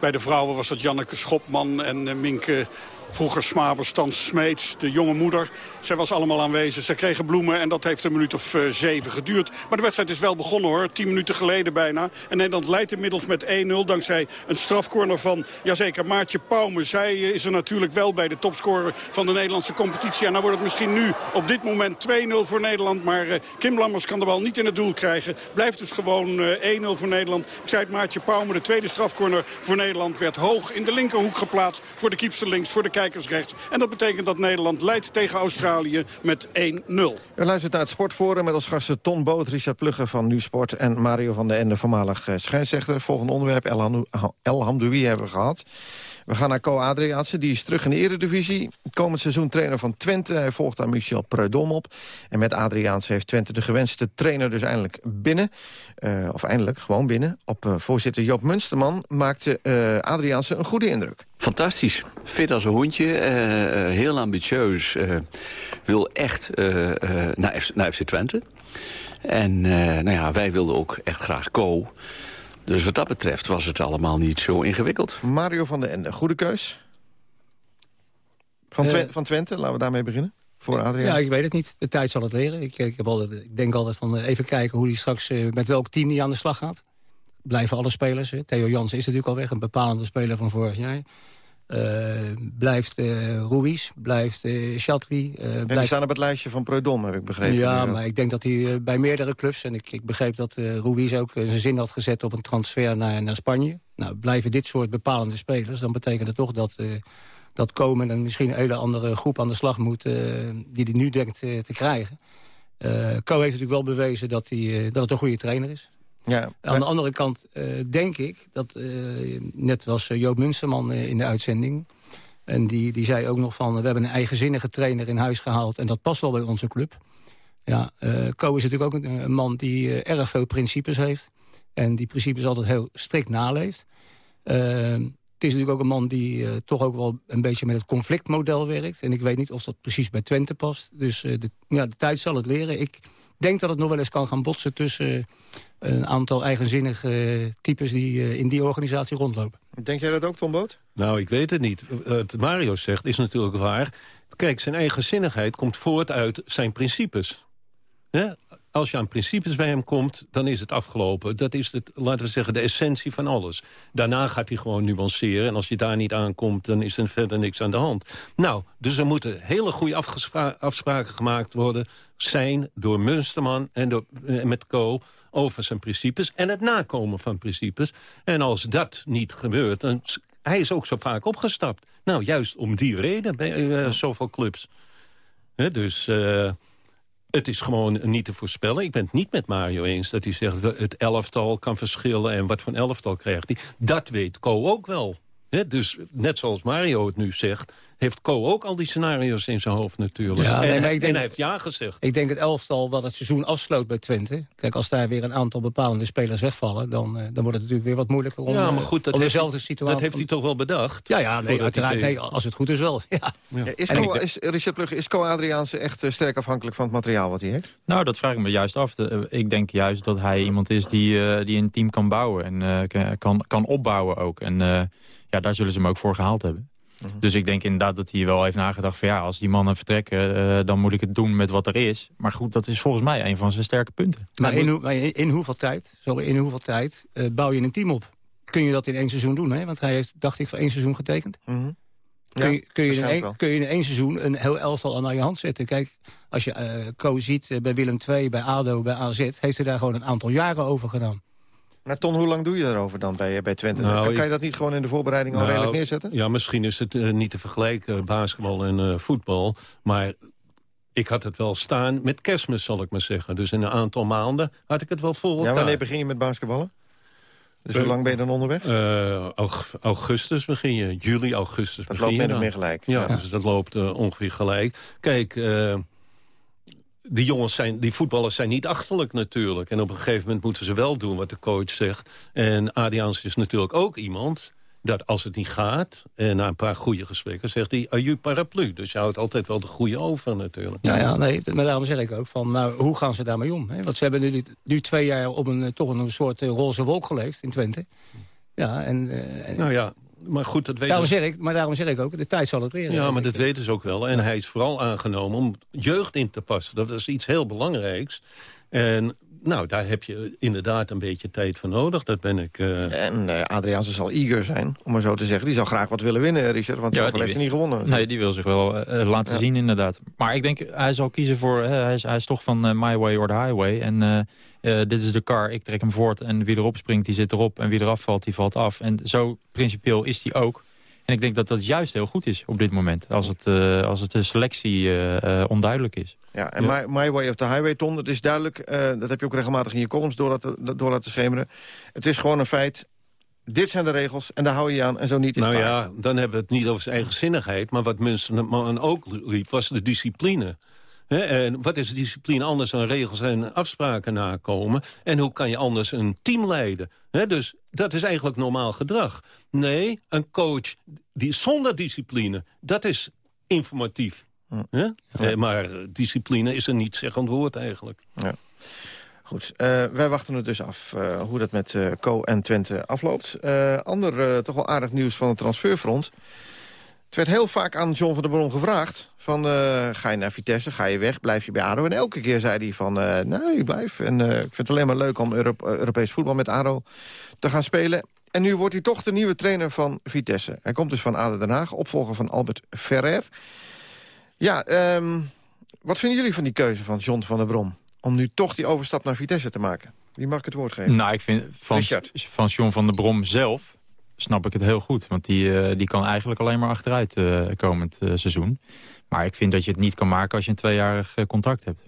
bij de vrouwen was dat Janneke Schopman en Minke Vroeger Smabers, thans Smeets, de jonge moeder. Zij was allemaal aanwezig. Zij kregen bloemen en dat heeft een minuut of uh, zeven geduurd. Maar de wedstrijd is wel begonnen hoor. Tien minuten geleden bijna. En Nederland leidt inmiddels met 1-0 dankzij een strafcorner van, jazeker, Maartje Pauwme. Zij uh, is er natuurlijk wel bij de topscorer van de Nederlandse competitie. En dan wordt het misschien nu op dit moment 2-0 voor Nederland. Maar uh, Kim Lammers kan de bal niet in het doel krijgen. Blijft dus gewoon 1-0 voor Nederland. Ik zei het, Maartje Pauwme, de tweede strafcorner voor Nederland... werd hoog in de linkerhoek geplaatst voor de kiepster links, voor de kijkersrechts. En dat betekent dat Nederland leidt tegen Australië met 1-0. U luistert naar het Sportforum met als gasten Ton Boot, Richard Plugge van Nu Sport... en Mario van der Ende, voormalig scheidsrechter. Volgende onderwerp, El Hamdoui hebben we gehad. We gaan naar Co Adriaatse, die is terug in de eredivisie. Komend seizoen trainer van Twente. Hij volgt daar Michel Preudom op. En met Adriaanse heeft Twente de gewenste trainer dus eindelijk binnen. Uh, of eindelijk, gewoon binnen. Op uh, voorzitter Joop Munsterman maakte uh, Adriaanse een goede indruk. Fantastisch. Fit als een hondje. heel ambitieus. wil echt naar, naar FC Twente. En nou ja, wij wilden ook echt graag Co. Dus wat dat betreft was het allemaal niet zo ingewikkeld. Mario van den Ende, goede keus? Van, uh, van Twente, laten we daarmee beginnen. Voor Adriaan. Ja, ik weet het niet. De tijd zal het leren. Ik, ik, heb altijd, ik denk altijd van even kijken hoe hij straks met welk team hij aan de slag gaat. Blijven alle spelers. Hè. Theo Jans is natuurlijk al weg, een bepalende speler van vorig jaar. Uh, blijft uh, Ruiz, blijft uh. Uh, blijft... die staan op het lijstje van Preudom, heb ik begrepen. Ja, maar ik denk dat hij bij meerdere clubs... en ik, ik begreep dat Ruiz ook zijn zin had gezet op een transfer naar, naar Spanje. Nou, blijven dit soort bepalende spelers... dan betekent het toch dat, dat Komen en misschien een hele andere groep aan de slag moet... die hij nu denkt te krijgen. Co heeft natuurlijk wel bewezen dat, hij, dat het een goede trainer is. Ja, Aan de andere kant uh, denk ik dat, uh, net was uh, Joop Munsterman in de uitzending... en die, die zei ook nog van, we hebben een eigenzinnige trainer in huis gehaald... en dat past wel bij onze club. Ja, Co is natuurlijk ook een, een man die erg veel principes heeft... en die principes altijd heel strikt naleeft. Het is natuurlijk ook een man die toch ook wel een beetje met het conflictmodel werkt. En ik weet niet of dat precies bij Twente past. Dus de, ja, de tijd zal het leren. Ik denk dat het nog wel eens kan gaan botsen tussen een aantal eigenzinnige types die eh, in die organisatie rondlopen. Denk jij dat ook, Tom Boot? Nou, ik weet het niet. Wat Mario zegt is natuurlijk waar. Kijk, zijn eigenzinnigheid komt voort uit zijn principes. Als je aan principes bij hem komt, dan is het afgelopen. Dat is, het, laten we zeggen, de essentie van alles. Daarna gaat hij gewoon nuanceren. En als je daar niet aankomt, dan is er verder niks aan de hand. Nou, dus er moeten hele goede afspraken gemaakt worden... zijn door Munsterman en door, eh, met Co over zijn principes... en het nakomen van principes. En als dat niet gebeurt, dan... Hij is ook zo vaak opgestapt. Nou, juist om die reden bij uh, zoveel clubs. dus... Uh, het is gewoon niet te voorspellen. Ik ben het niet met Mario eens dat hij zegt... het elftal kan verschillen en wat voor elftal krijgt hij. Dat weet Co ook wel dus net zoals Mario het nu zegt... heeft Co ook al die scenario's in zijn hoofd natuurlijk. Ja, en, hij heeft ja gezegd. Ik denk het elftal wat het seizoen afsloot bij Twente... kijk, als daar weer een aantal bepalende spelers wegvallen... dan, uh, dan wordt het natuurlijk weer wat moeilijker om, ja, maar goed, dat dezelfde situatie... Dat heeft hij toch wel bedacht? Ja, ja nee, uiteraard. Nee, als het goed is wel. Ja. Ja, is, Co, is, Richard Plugge, is Co Adriaanse echt uh, sterk afhankelijk van het materiaal wat hij heeft? Nou, dat vraag ik me juist af. De, ik denk juist dat hij iemand is die, uh, die een team kan bouwen... en kan, kan opbouwen ook. En ja, daar zullen ze hem ook voor gehaald hebben. Mhm. Dus ik denk inderdaad dat hij wel heeft nagedacht van ja, als die mannen vertrekken, uh, dan moet ik het doen met wat er is. Maar goed, dat is volgens mij een van zijn sterke punten. Maar in, in, in hoeveel tijd, sorry, in hoeveel tijd uh, bouw je een team op? Kun je dat in één seizoen doen? Hè? Want hij heeft, dacht ik, voor één seizoen getekend. -hmm. kun, je, kun, je in één, kun je in één seizoen een heel elftal aan je hand zetten? Kijk, als je uh, Co ziet bij Willem II, bij ADO, bij AZ... heeft hij daar gewoon een aantal jaren over gedaan. Maar Ton, hoe lang doe je daarover dan bij, bij Twente? Nou, kan, je dat niet gewoon in de voorbereiding al nou, redelijk neerzetten? Ja, misschien is het uh, niet te vergelijken, basketbal en uh, voetbal. Maar ik had het wel staan met kerstmis, zal ik maar zeggen. Dus in een aantal maanden had ik het wel elkaar. Ja, wanneer begin je met basketballen? Dus hoe lang ben je dan onderweg? Uh, augustus begin je, juli, augustus dat begin loopt min of meer gelijk. Ja, ja, dus dat loopt ongeveer gelijk. Kijk die jongens zijn, die voetballers zijn niet achterlijk natuurlijk. En op een gegeven moment moeten ze wel doen wat de coach zegt. En Adians is natuurlijk ook iemand dat als het niet gaat, en na een paar goede gesprekken... zegt hij, aju paraplu. Dus je houdt altijd wel de goede over natuurlijk. Ja, ja nee, maar daarom zeg ik ook van, maar hoe gaan ze daarmee om? Hè? Want ze hebben nu, nu twee jaar op een, toch een soort roze wolk geleefd in Twente. Ja, en, uh, nou ja, maar goed, dat weten daarom zeg ik, Maar daarom zeg ik ook, de tijd zal het leren. Ja, maar dat weten ze ook wel. En hij is vooral aangenomen om jeugd in te passen. Dat is iets heel belangrijks. En nou, daar heb je inderdaad een beetje tijd voor nodig. Dat ben ik... Uh... En uh, Adriaanse zal eager zijn, om maar zo te zeggen. Die zal graag wat willen winnen, Richard. Want ja, heeft hij niet gewonnen. Nee, die wil zich wel uh, laten zien, inderdaad. Maar ik denk, hij zal kiezen voor... hij, is, hij is toch van my way or the highway. En dit is de car, ik trek hem voort. En wie erop springt, die zit erop. En wie eraf valt, die valt af. En zo principieel is hij ook. En ik denk dat dat juist heel goed is op dit moment. Als, het, uh, als het de selectie uh, onduidelijk is. Ja, en My, My, Way of the Highway, Ton, het is duidelijk... dat heb je ook regelmatig in je columns door laten, door laten schemeren. Het is gewoon een feit... Dit zijn de regels en daar hou je je aan en zo niet is Nou ja, dan hebben we het niet over zijn eigenzinnigheid... maar wat Munsterman ook riep, was de discipline. En wat is discipline anders dan regels en afspraken nakomen? En hoe kan je anders een team leiden? dus dat is eigenlijk normaal gedrag. Nee, een coach die zonder discipline, dat is informatief. Ja. Eh, maar discipline is een niet-zeggend woord eigenlijk. Ja. Goed, uh, wij wachten het dus af uh, hoe dat met uh, Co en Twente afloopt. ander toch wel aardig nieuws van het transferfront. Werd heel vaak aan John van der Bron gevraagd... van ga je naar Vitesse, ga je weg, blijf je bij ADO? En elke keer zei hij van, nou, je blijf. En ik vind het alleen maar leuk om Europees voetbal met ADO te gaan spelen. En nu wordt hij toch de nieuwe trainer van Vitesse. Hij komt dus van ADO Den Haag, opvolger van Albert Ferrer. Ja, um, wat vinden jullie van die keuze van John van der Brom? Om nu toch die overstap naar Vitesse te maken. Wie mag ik het woord geven? Nou, ik vind van, van John van der Brom zelf snap ik het heel goed. Want die, uh, die kan eigenlijk alleen maar achteruit uh, komend uh, seizoen. Maar ik vind dat je het niet kan maken als je een tweejarig contract hebt.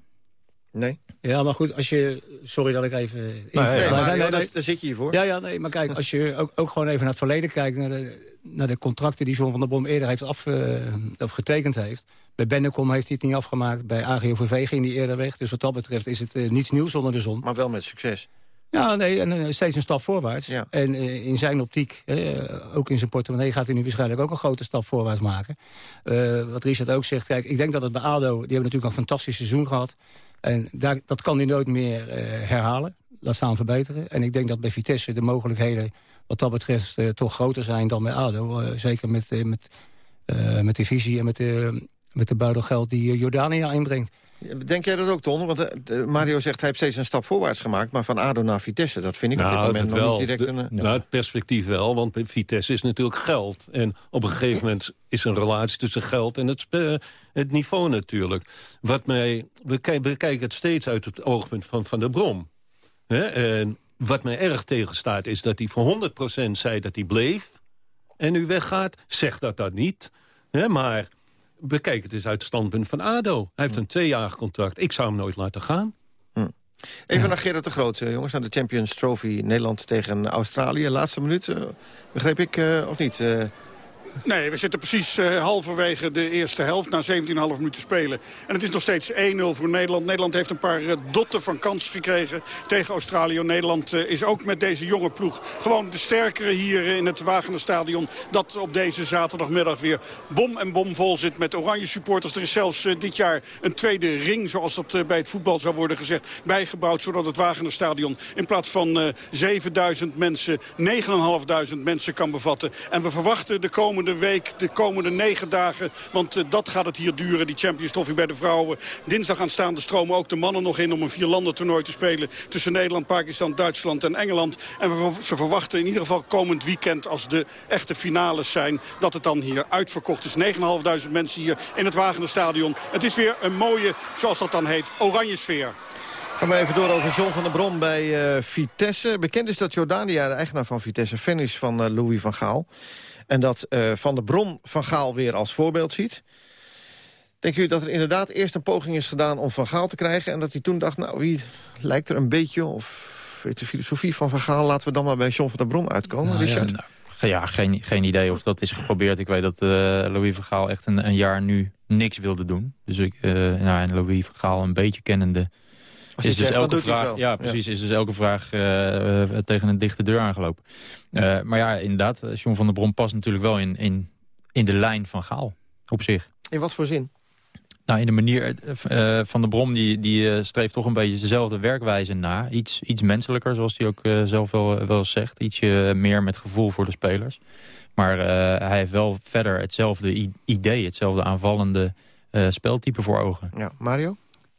Nee? Ja, maar goed, als je... Sorry dat ik even... Nee, nee, maar, nee, daar, zit je hier voor. Ja, ja, nee, maar kijk, als je ook, ook gewoon even naar het verleden kijkt... naar de, naar de contracten die John van der Bom eerder heeft af, uh, of getekend heeft... Bij Bennekom heeft hij het niet afgemaakt. Bij AGOVV ging hij eerder weg. Dus wat dat betreft is het uh, niets nieuws onder de zon. Maar wel met succes. Ja, nee, en uh, steeds een stap voorwaarts. Ja. En uh, in zijn optiek, uh, ook in zijn portemonnee... gaat hij nu waarschijnlijk ook een grote stap voorwaarts maken. wat Richard ook zegt, kijk, ik denk dat het bij ADO... die hebben natuurlijk een fantastisch seizoen gehad. En daar, dat kan hij nooit meer eh, herhalen. Laat staan verbeteren. En ik denk dat bij Vitesse de mogelijkheden wat dat betreft uh, toch groter zijn dan bij ADO. Uh, zeker met, met, met de visie en met de, met de buidelgeld die Jordania inbrengt. Denk jij dat ook, Ton? Want Mario zegt hij heeft steeds een stap voorwaarts gemaakt... maar van ADO naar Vitesse, dat vind ik nou, op dit moment nog niet direct een... nou, het perspectief wel, want Vitesse is natuurlijk geld. En op een gegeven moment is een relatie tussen geld en het, het niveau natuurlijk. Wat mij, we, kijken het steeds uit het oogpunt van Van der Brom. En wat mij erg tegenstaat is dat hij voor 100% zei dat hij bleef... en nu weggaat. Zeg dat dat niet. Maar bekijk het eens uit het standpunt van ADO. Hij heeft een tweejarig contract. Ik zou hem nooit laten gaan. Hm. Even naar Gerard de Groot, jongens, aan de Champions Trophy Nederland tegen Australië. Laatste minuut, uh, begreep ik, uh, of niet? Nee, we zitten precies uh, halverwege de eerste helft na 17,5 minuten spelen. En het is nog steeds 1-0 voor Nederland. Nederland heeft een paar uh, dotten van kansen gekregen tegen Australië. Nederland uh, is ook met deze jonge ploeg gewoon de sterkere hier in het Wagenerstadion. Dat op deze zaterdagmiddag weer bom en bom vol zit met oranje supporters. Er is zelfs dit jaar een tweede ring, zoals dat bij het voetbal zou worden gezegd, bijgebouwd. Zodat het Wagenerstadion in plaats van 7000 mensen 9.500 mensen kan bevatten. En we verwachten de komende komende week, de komende negen dagen. Want uh, dat gaat het hier duren, die Champions Trophy bij de vrouwen. Dinsdag aanstaande stromen ook de mannen nog in om een vierlanden toernooi te spelen. Tussen Nederland, Pakistan, Duitsland en Engeland. En ze verwachten in ieder geval komend weekend als de echte finales zijn. Dat het dan hier uitverkocht is. 9.500 mensen hier in het Wagenerstadion. Het is weer een mooie, zoals dat dan heet, oranje sfeer. Gaan we even door over John van der Bron bij uh, Vitesse. Bekend is dat Jordania, de eigenaar van Vitesse, fan is van uh, Louis van Gaal. En dat uh, Van de Bron Van Gaal weer als voorbeeld ziet. Denken jullie dat er inderdaad eerst een poging is gedaan om Van Gaal te krijgen... en dat hij toen dacht, nou, wie lijkt er een beetje... of weet de filosofie van Van Gaal, laten we dan maar bij John van der Bron uitkomen, nou, Richard? Ja, nou, ja, geen, geen idee of dat is geprobeerd. Ik weet dat uh, Louis van Gaal echt een, een, jaar nu niks wilde doen. Dus ik, uh, nou, en Louis van Gaal een beetje kennende Als is dus elke vraag, ja, precies. Is dus elke vraag eh, eh, tegen een dichte deur aangelopen. Eh, maar ja, inderdaad, John van der Brom past natuurlijk wel in, in, in de lijn van Gaal. Op zich. In wat voor zin? Nou, in de manier eh, van de Brom, die, die streeft toch een beetje dezelfde werkwijze na. Iets, iets menselijker, zoals hij ook zelf wel, wel zegt. Ietsje meer met gevoel voor de spelers. Maar hij heeft wel verder hetzelfde idee, hetzelfde aanvallende speltype voor ogen. Ja, Mario?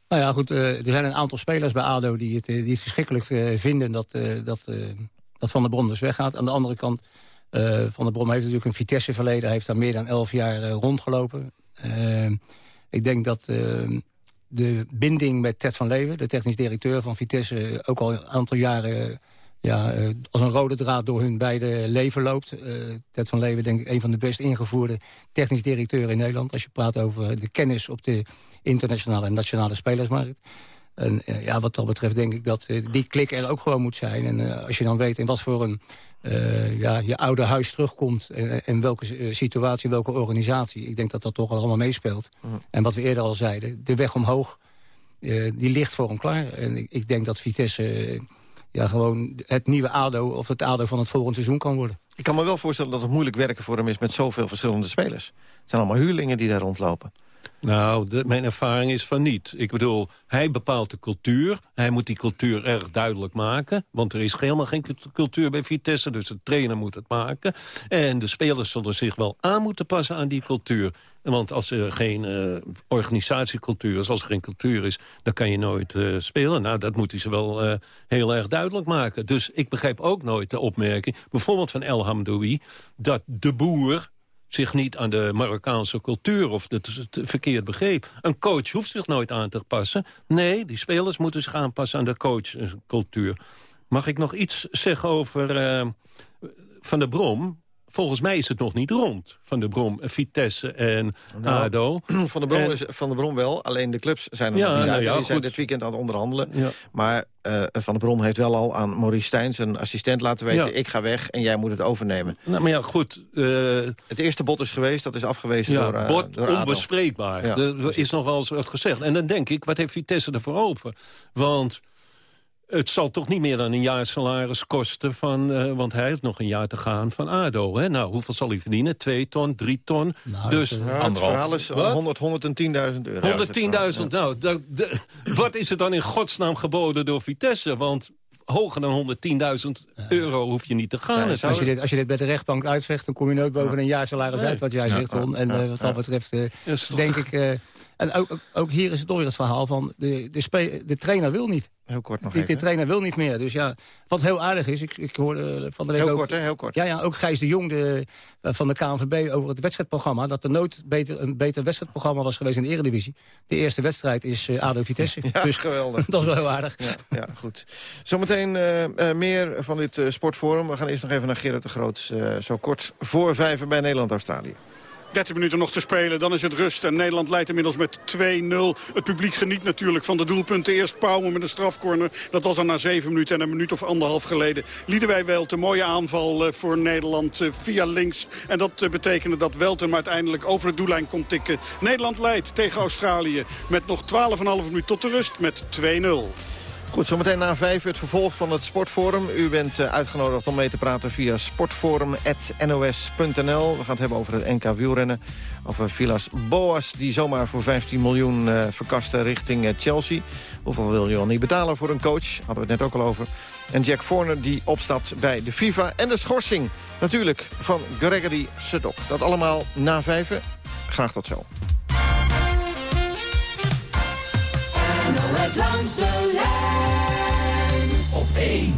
Nou ja, goed, eh, er zijn een aantal spelers bij ADO die het, eh, die het verschrikkelijk eh, vinden dat, dat, dat Van der Brom dus weggaat. Aan de andere kant, Van der Brom heeft natuurlijk een Vitesse-verleden. Hij heeft daar meer dan elf jaar rondgelopen. Ik denk dat de binding met Ted van Leeuwen, de technisch directeur van Vitesse... ook al een aantal jaren ja, eh, als een rode draad door hun beide leven loopt. Eh, Ted van Leeuwen denk ik een van de best ingevoerde technisch directeuren in Nederland. Als je praat over de kennis op de internationale en nationale spelersmarkt. En eh, ja, wat dat betreft denk ik dat die klik er ook gewoon moet zijn. En als je dan weet in wat voor een ja, je oude huis terugkomt... en welke situatie, welke organisatie... ik denk dat dat toch allemaal meespeelt. En wat we eerder al zeiden, de weg omhoog, die ligt voor hem klaar. En ik, ik denk dat Vitesse ja, gewoon het nieuwe ADO... of het ADO van het volgende seizoen kan worden. Ik kan me wel voorstellen dat het moeilijk werken voor hem is... met zoveel verschillende spelers. Het zijn allemaal huurlingen die daar rondlopen. Nou, mijn ervaring is van niet. Ik bedoel, hij bepaalt de cultuur. Hij moet die cultuur erg duidelijk maken. Want er is helemaal geen cultuur bij Vitesse, dus de trainer moet het maken. En de spelers zullen zich wel aan moeten passen aan die cultuur. Want als er geen eh, organisatiecultuur is, als er geen cultuur is... dan kan je nooit eh, spelen. Nou, dat moet hij ze wel eh, heel erg duidelijk maken. Dus ik begrijp ook nooit de opmerking, bijvoorbeeld van El Hamdoui... dat de boer zich niet aan de Marokkaanse cultuur... of het verkeerd begreep. Een coach hoeft zich nooit aan te passen. Nee, die spelers moeten zich aanpassen aan de coachcultuur. Mag ik nog iets zeggen over eh, Van der Brom? Volgens mij is het nog niet rond. Van der Brom, Vitesse en Nou, ADO. Van de, Brom En- is, van de Brom wel, alleen de clubs zijn er Ja, nog niet nou uit. ja, die zijn dit weekend aan het onderhandelen. Ja. Maar eh, Van de Brom heeft wel al aan Maurice Stijn, zijn assistent, laten weten... Ik ga weg en jij moet het overnemen. Nou, maar ja, goed. eh, Het eerste bod is geweest, dat is afgewezen door, eh, bord door ADO. onbespreekbaar. Er is nog wel eens wat gezegd. En dan denk ik, wat heeft Vitesse ervoor over? Want het zal toch niet meer dan een jaar salaris kosten... Van, eh, want hij heeft nog een jaar te gaan van ADO. Hè? Nou, hoeveel zal hij verdienen? Twee ton, drie ton? dus Ja, het verhaal is Wat? 100, 110.000 euro. 110.000, nou, dat- de- wat is er dan in godsnaam geboden door Vitesse? Want hoger dan 110.000 euro hoef je niet te gaan. als, je dit, als je dit bij de rechtbank uitvecht, dan kom je nooit boven een jaar salaris Nee. uit, wat jij zegt, Ron. En eh, wat dat betreft eh, denk toch- ik... en ook, ook, ook hier is het weer het verhaal van, de, de, spe- de trainer wil niet. Heel kort nog De, de even. trainer wil niet meer. Dus ja, wat heel aardig is, ik, ik hoorde van de week Heel ook... kort, hè? Heel kort. Ja, ja, ook Gijs de Jong de, eh, van de KNVB over het wedstrijdprogramma. Dat er nooit beter, een beter wedstrijdprogramma was geweest in de Eredivisie. De eerste wedstrijd is eh, ADO Vitesse. Ja, dus geweldig. dat is wel heel aardig. Ja, ja goed. Zometeen eh, meer van dit sportforum. We gaan eerst nog even naar Gerrit de Groot. zo kort voor vijf bij Nederland-Australië. 13 minuten nog te spelen, dan is het rust. En Nederland leidt inmiddels met 2-0. Het publiek geniet natuurlijk van de doelpunten. Eerst Pauwme met een strafcorner. Dat was al na 7 minuten en een minuut of anderhalf geleden. Liedewij Welte, mooie aanval eh, voor Nederland eh, via links. En dat eh, betekende dat Welte hem uiteindelijk over de doellijn kon tikken. Nederland leidt tegen Australië met nog 12,5 minuut tot de rust met 2-0. Goed, zometeen na vijf het vervolg van het Sportforum. U bent eh, uitgenodigd om mee te praten via sportforum.nos.nl. We gaan het hebben over het NK wielrennen. Over Vilas Boas, die zomaar voor 15 miljoen eh verkasten richting eh, Chelsea. Hoeveel wil je al niet betalen voor een coach? Hadden we het net ook al over. En Jack Forner die opstapt bij de FIFA. En de schorsing natuurlijk van Gregory Sedok. Dat allemaal na vijven. Graag tot zo. NOS 1.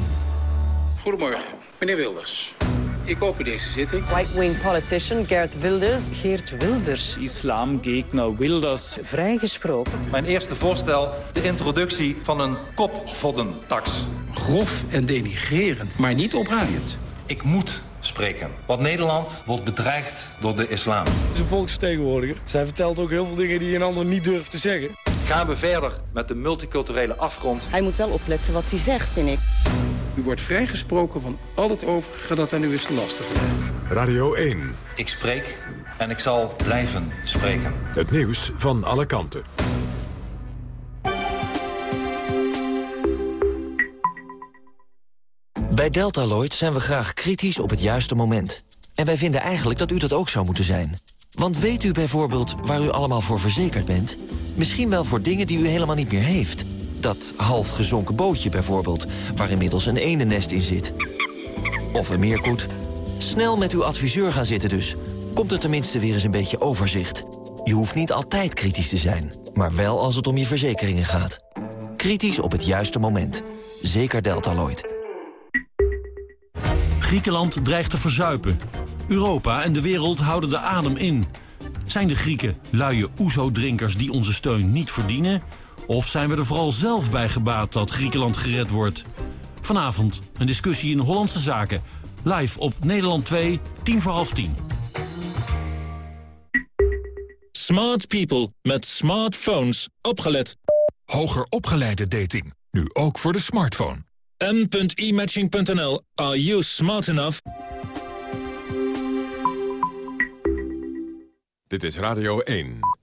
Goedemorgen, meneer Wilders. Ik open deze zitting. Right-wing politician Geert Wilders. Geert Wilders. Islamgegner Wilders. Vrijgesproken. Mijn eerste voorstel, de introductie van een kopvoddentax. Grof en denigrerend, maar niet opraaiend. Ik moet spreken, want Nederland wordt bedreigd door de islam. Het is een volksvertegenwoordiger. Zij vertelt ook heel veel dingen die een ander niet durft te zeggen. Gaan we verder met de multiculturele afgrond? Hij moet wel opletten wat hij zegt, vind ik. U wordt vrijgesproken van al het overige dat er nu is lastig. Radio 1. Ik spreek en ik zal blijven spreken. Het nieuws van alle kanten. Bij Deltaloid zijn we graag kritisch op het juiste moment. En wij vinden eigenlijk dat u dat ook zou moeten zijn. Want weet u bijvoorbeeld waar u allemaal voor verzekerd bent? Misschien wel voor dingen die u helemaal niet meer heeft. Dat half gezonken bootje bijvoorbeeld, waar inmiddels een enennest in zit. Of een meerkoet. Snel met uw adviseur gaan zitten dus. Komt er tenminste weer eens een beetje overzicht. Je hoeft niet altijd kritisch te zijn, maar wel als het om je verzekeringen gaat. Kritisch op het juiste moment. Zeker Deltaloid. Griekenland dreigt te verzuipen. Europa en de wereld houden de adem in. Zijn de Grieken luie oezo-drinkers die onze steun niet verdienen? Of zijn we er vooral zelf bij gebaat dat Griekenland gered wordt? Vanavond een discussie in Hollandse Zaken. Live op Nederland 2, tien voor half tien. Smart people met smartphones. Opgelet. Hoger opgeleide dating. Nu ook voor de smartphone. m.imatching.nl. Are you smart enough? Dit is Radio 1.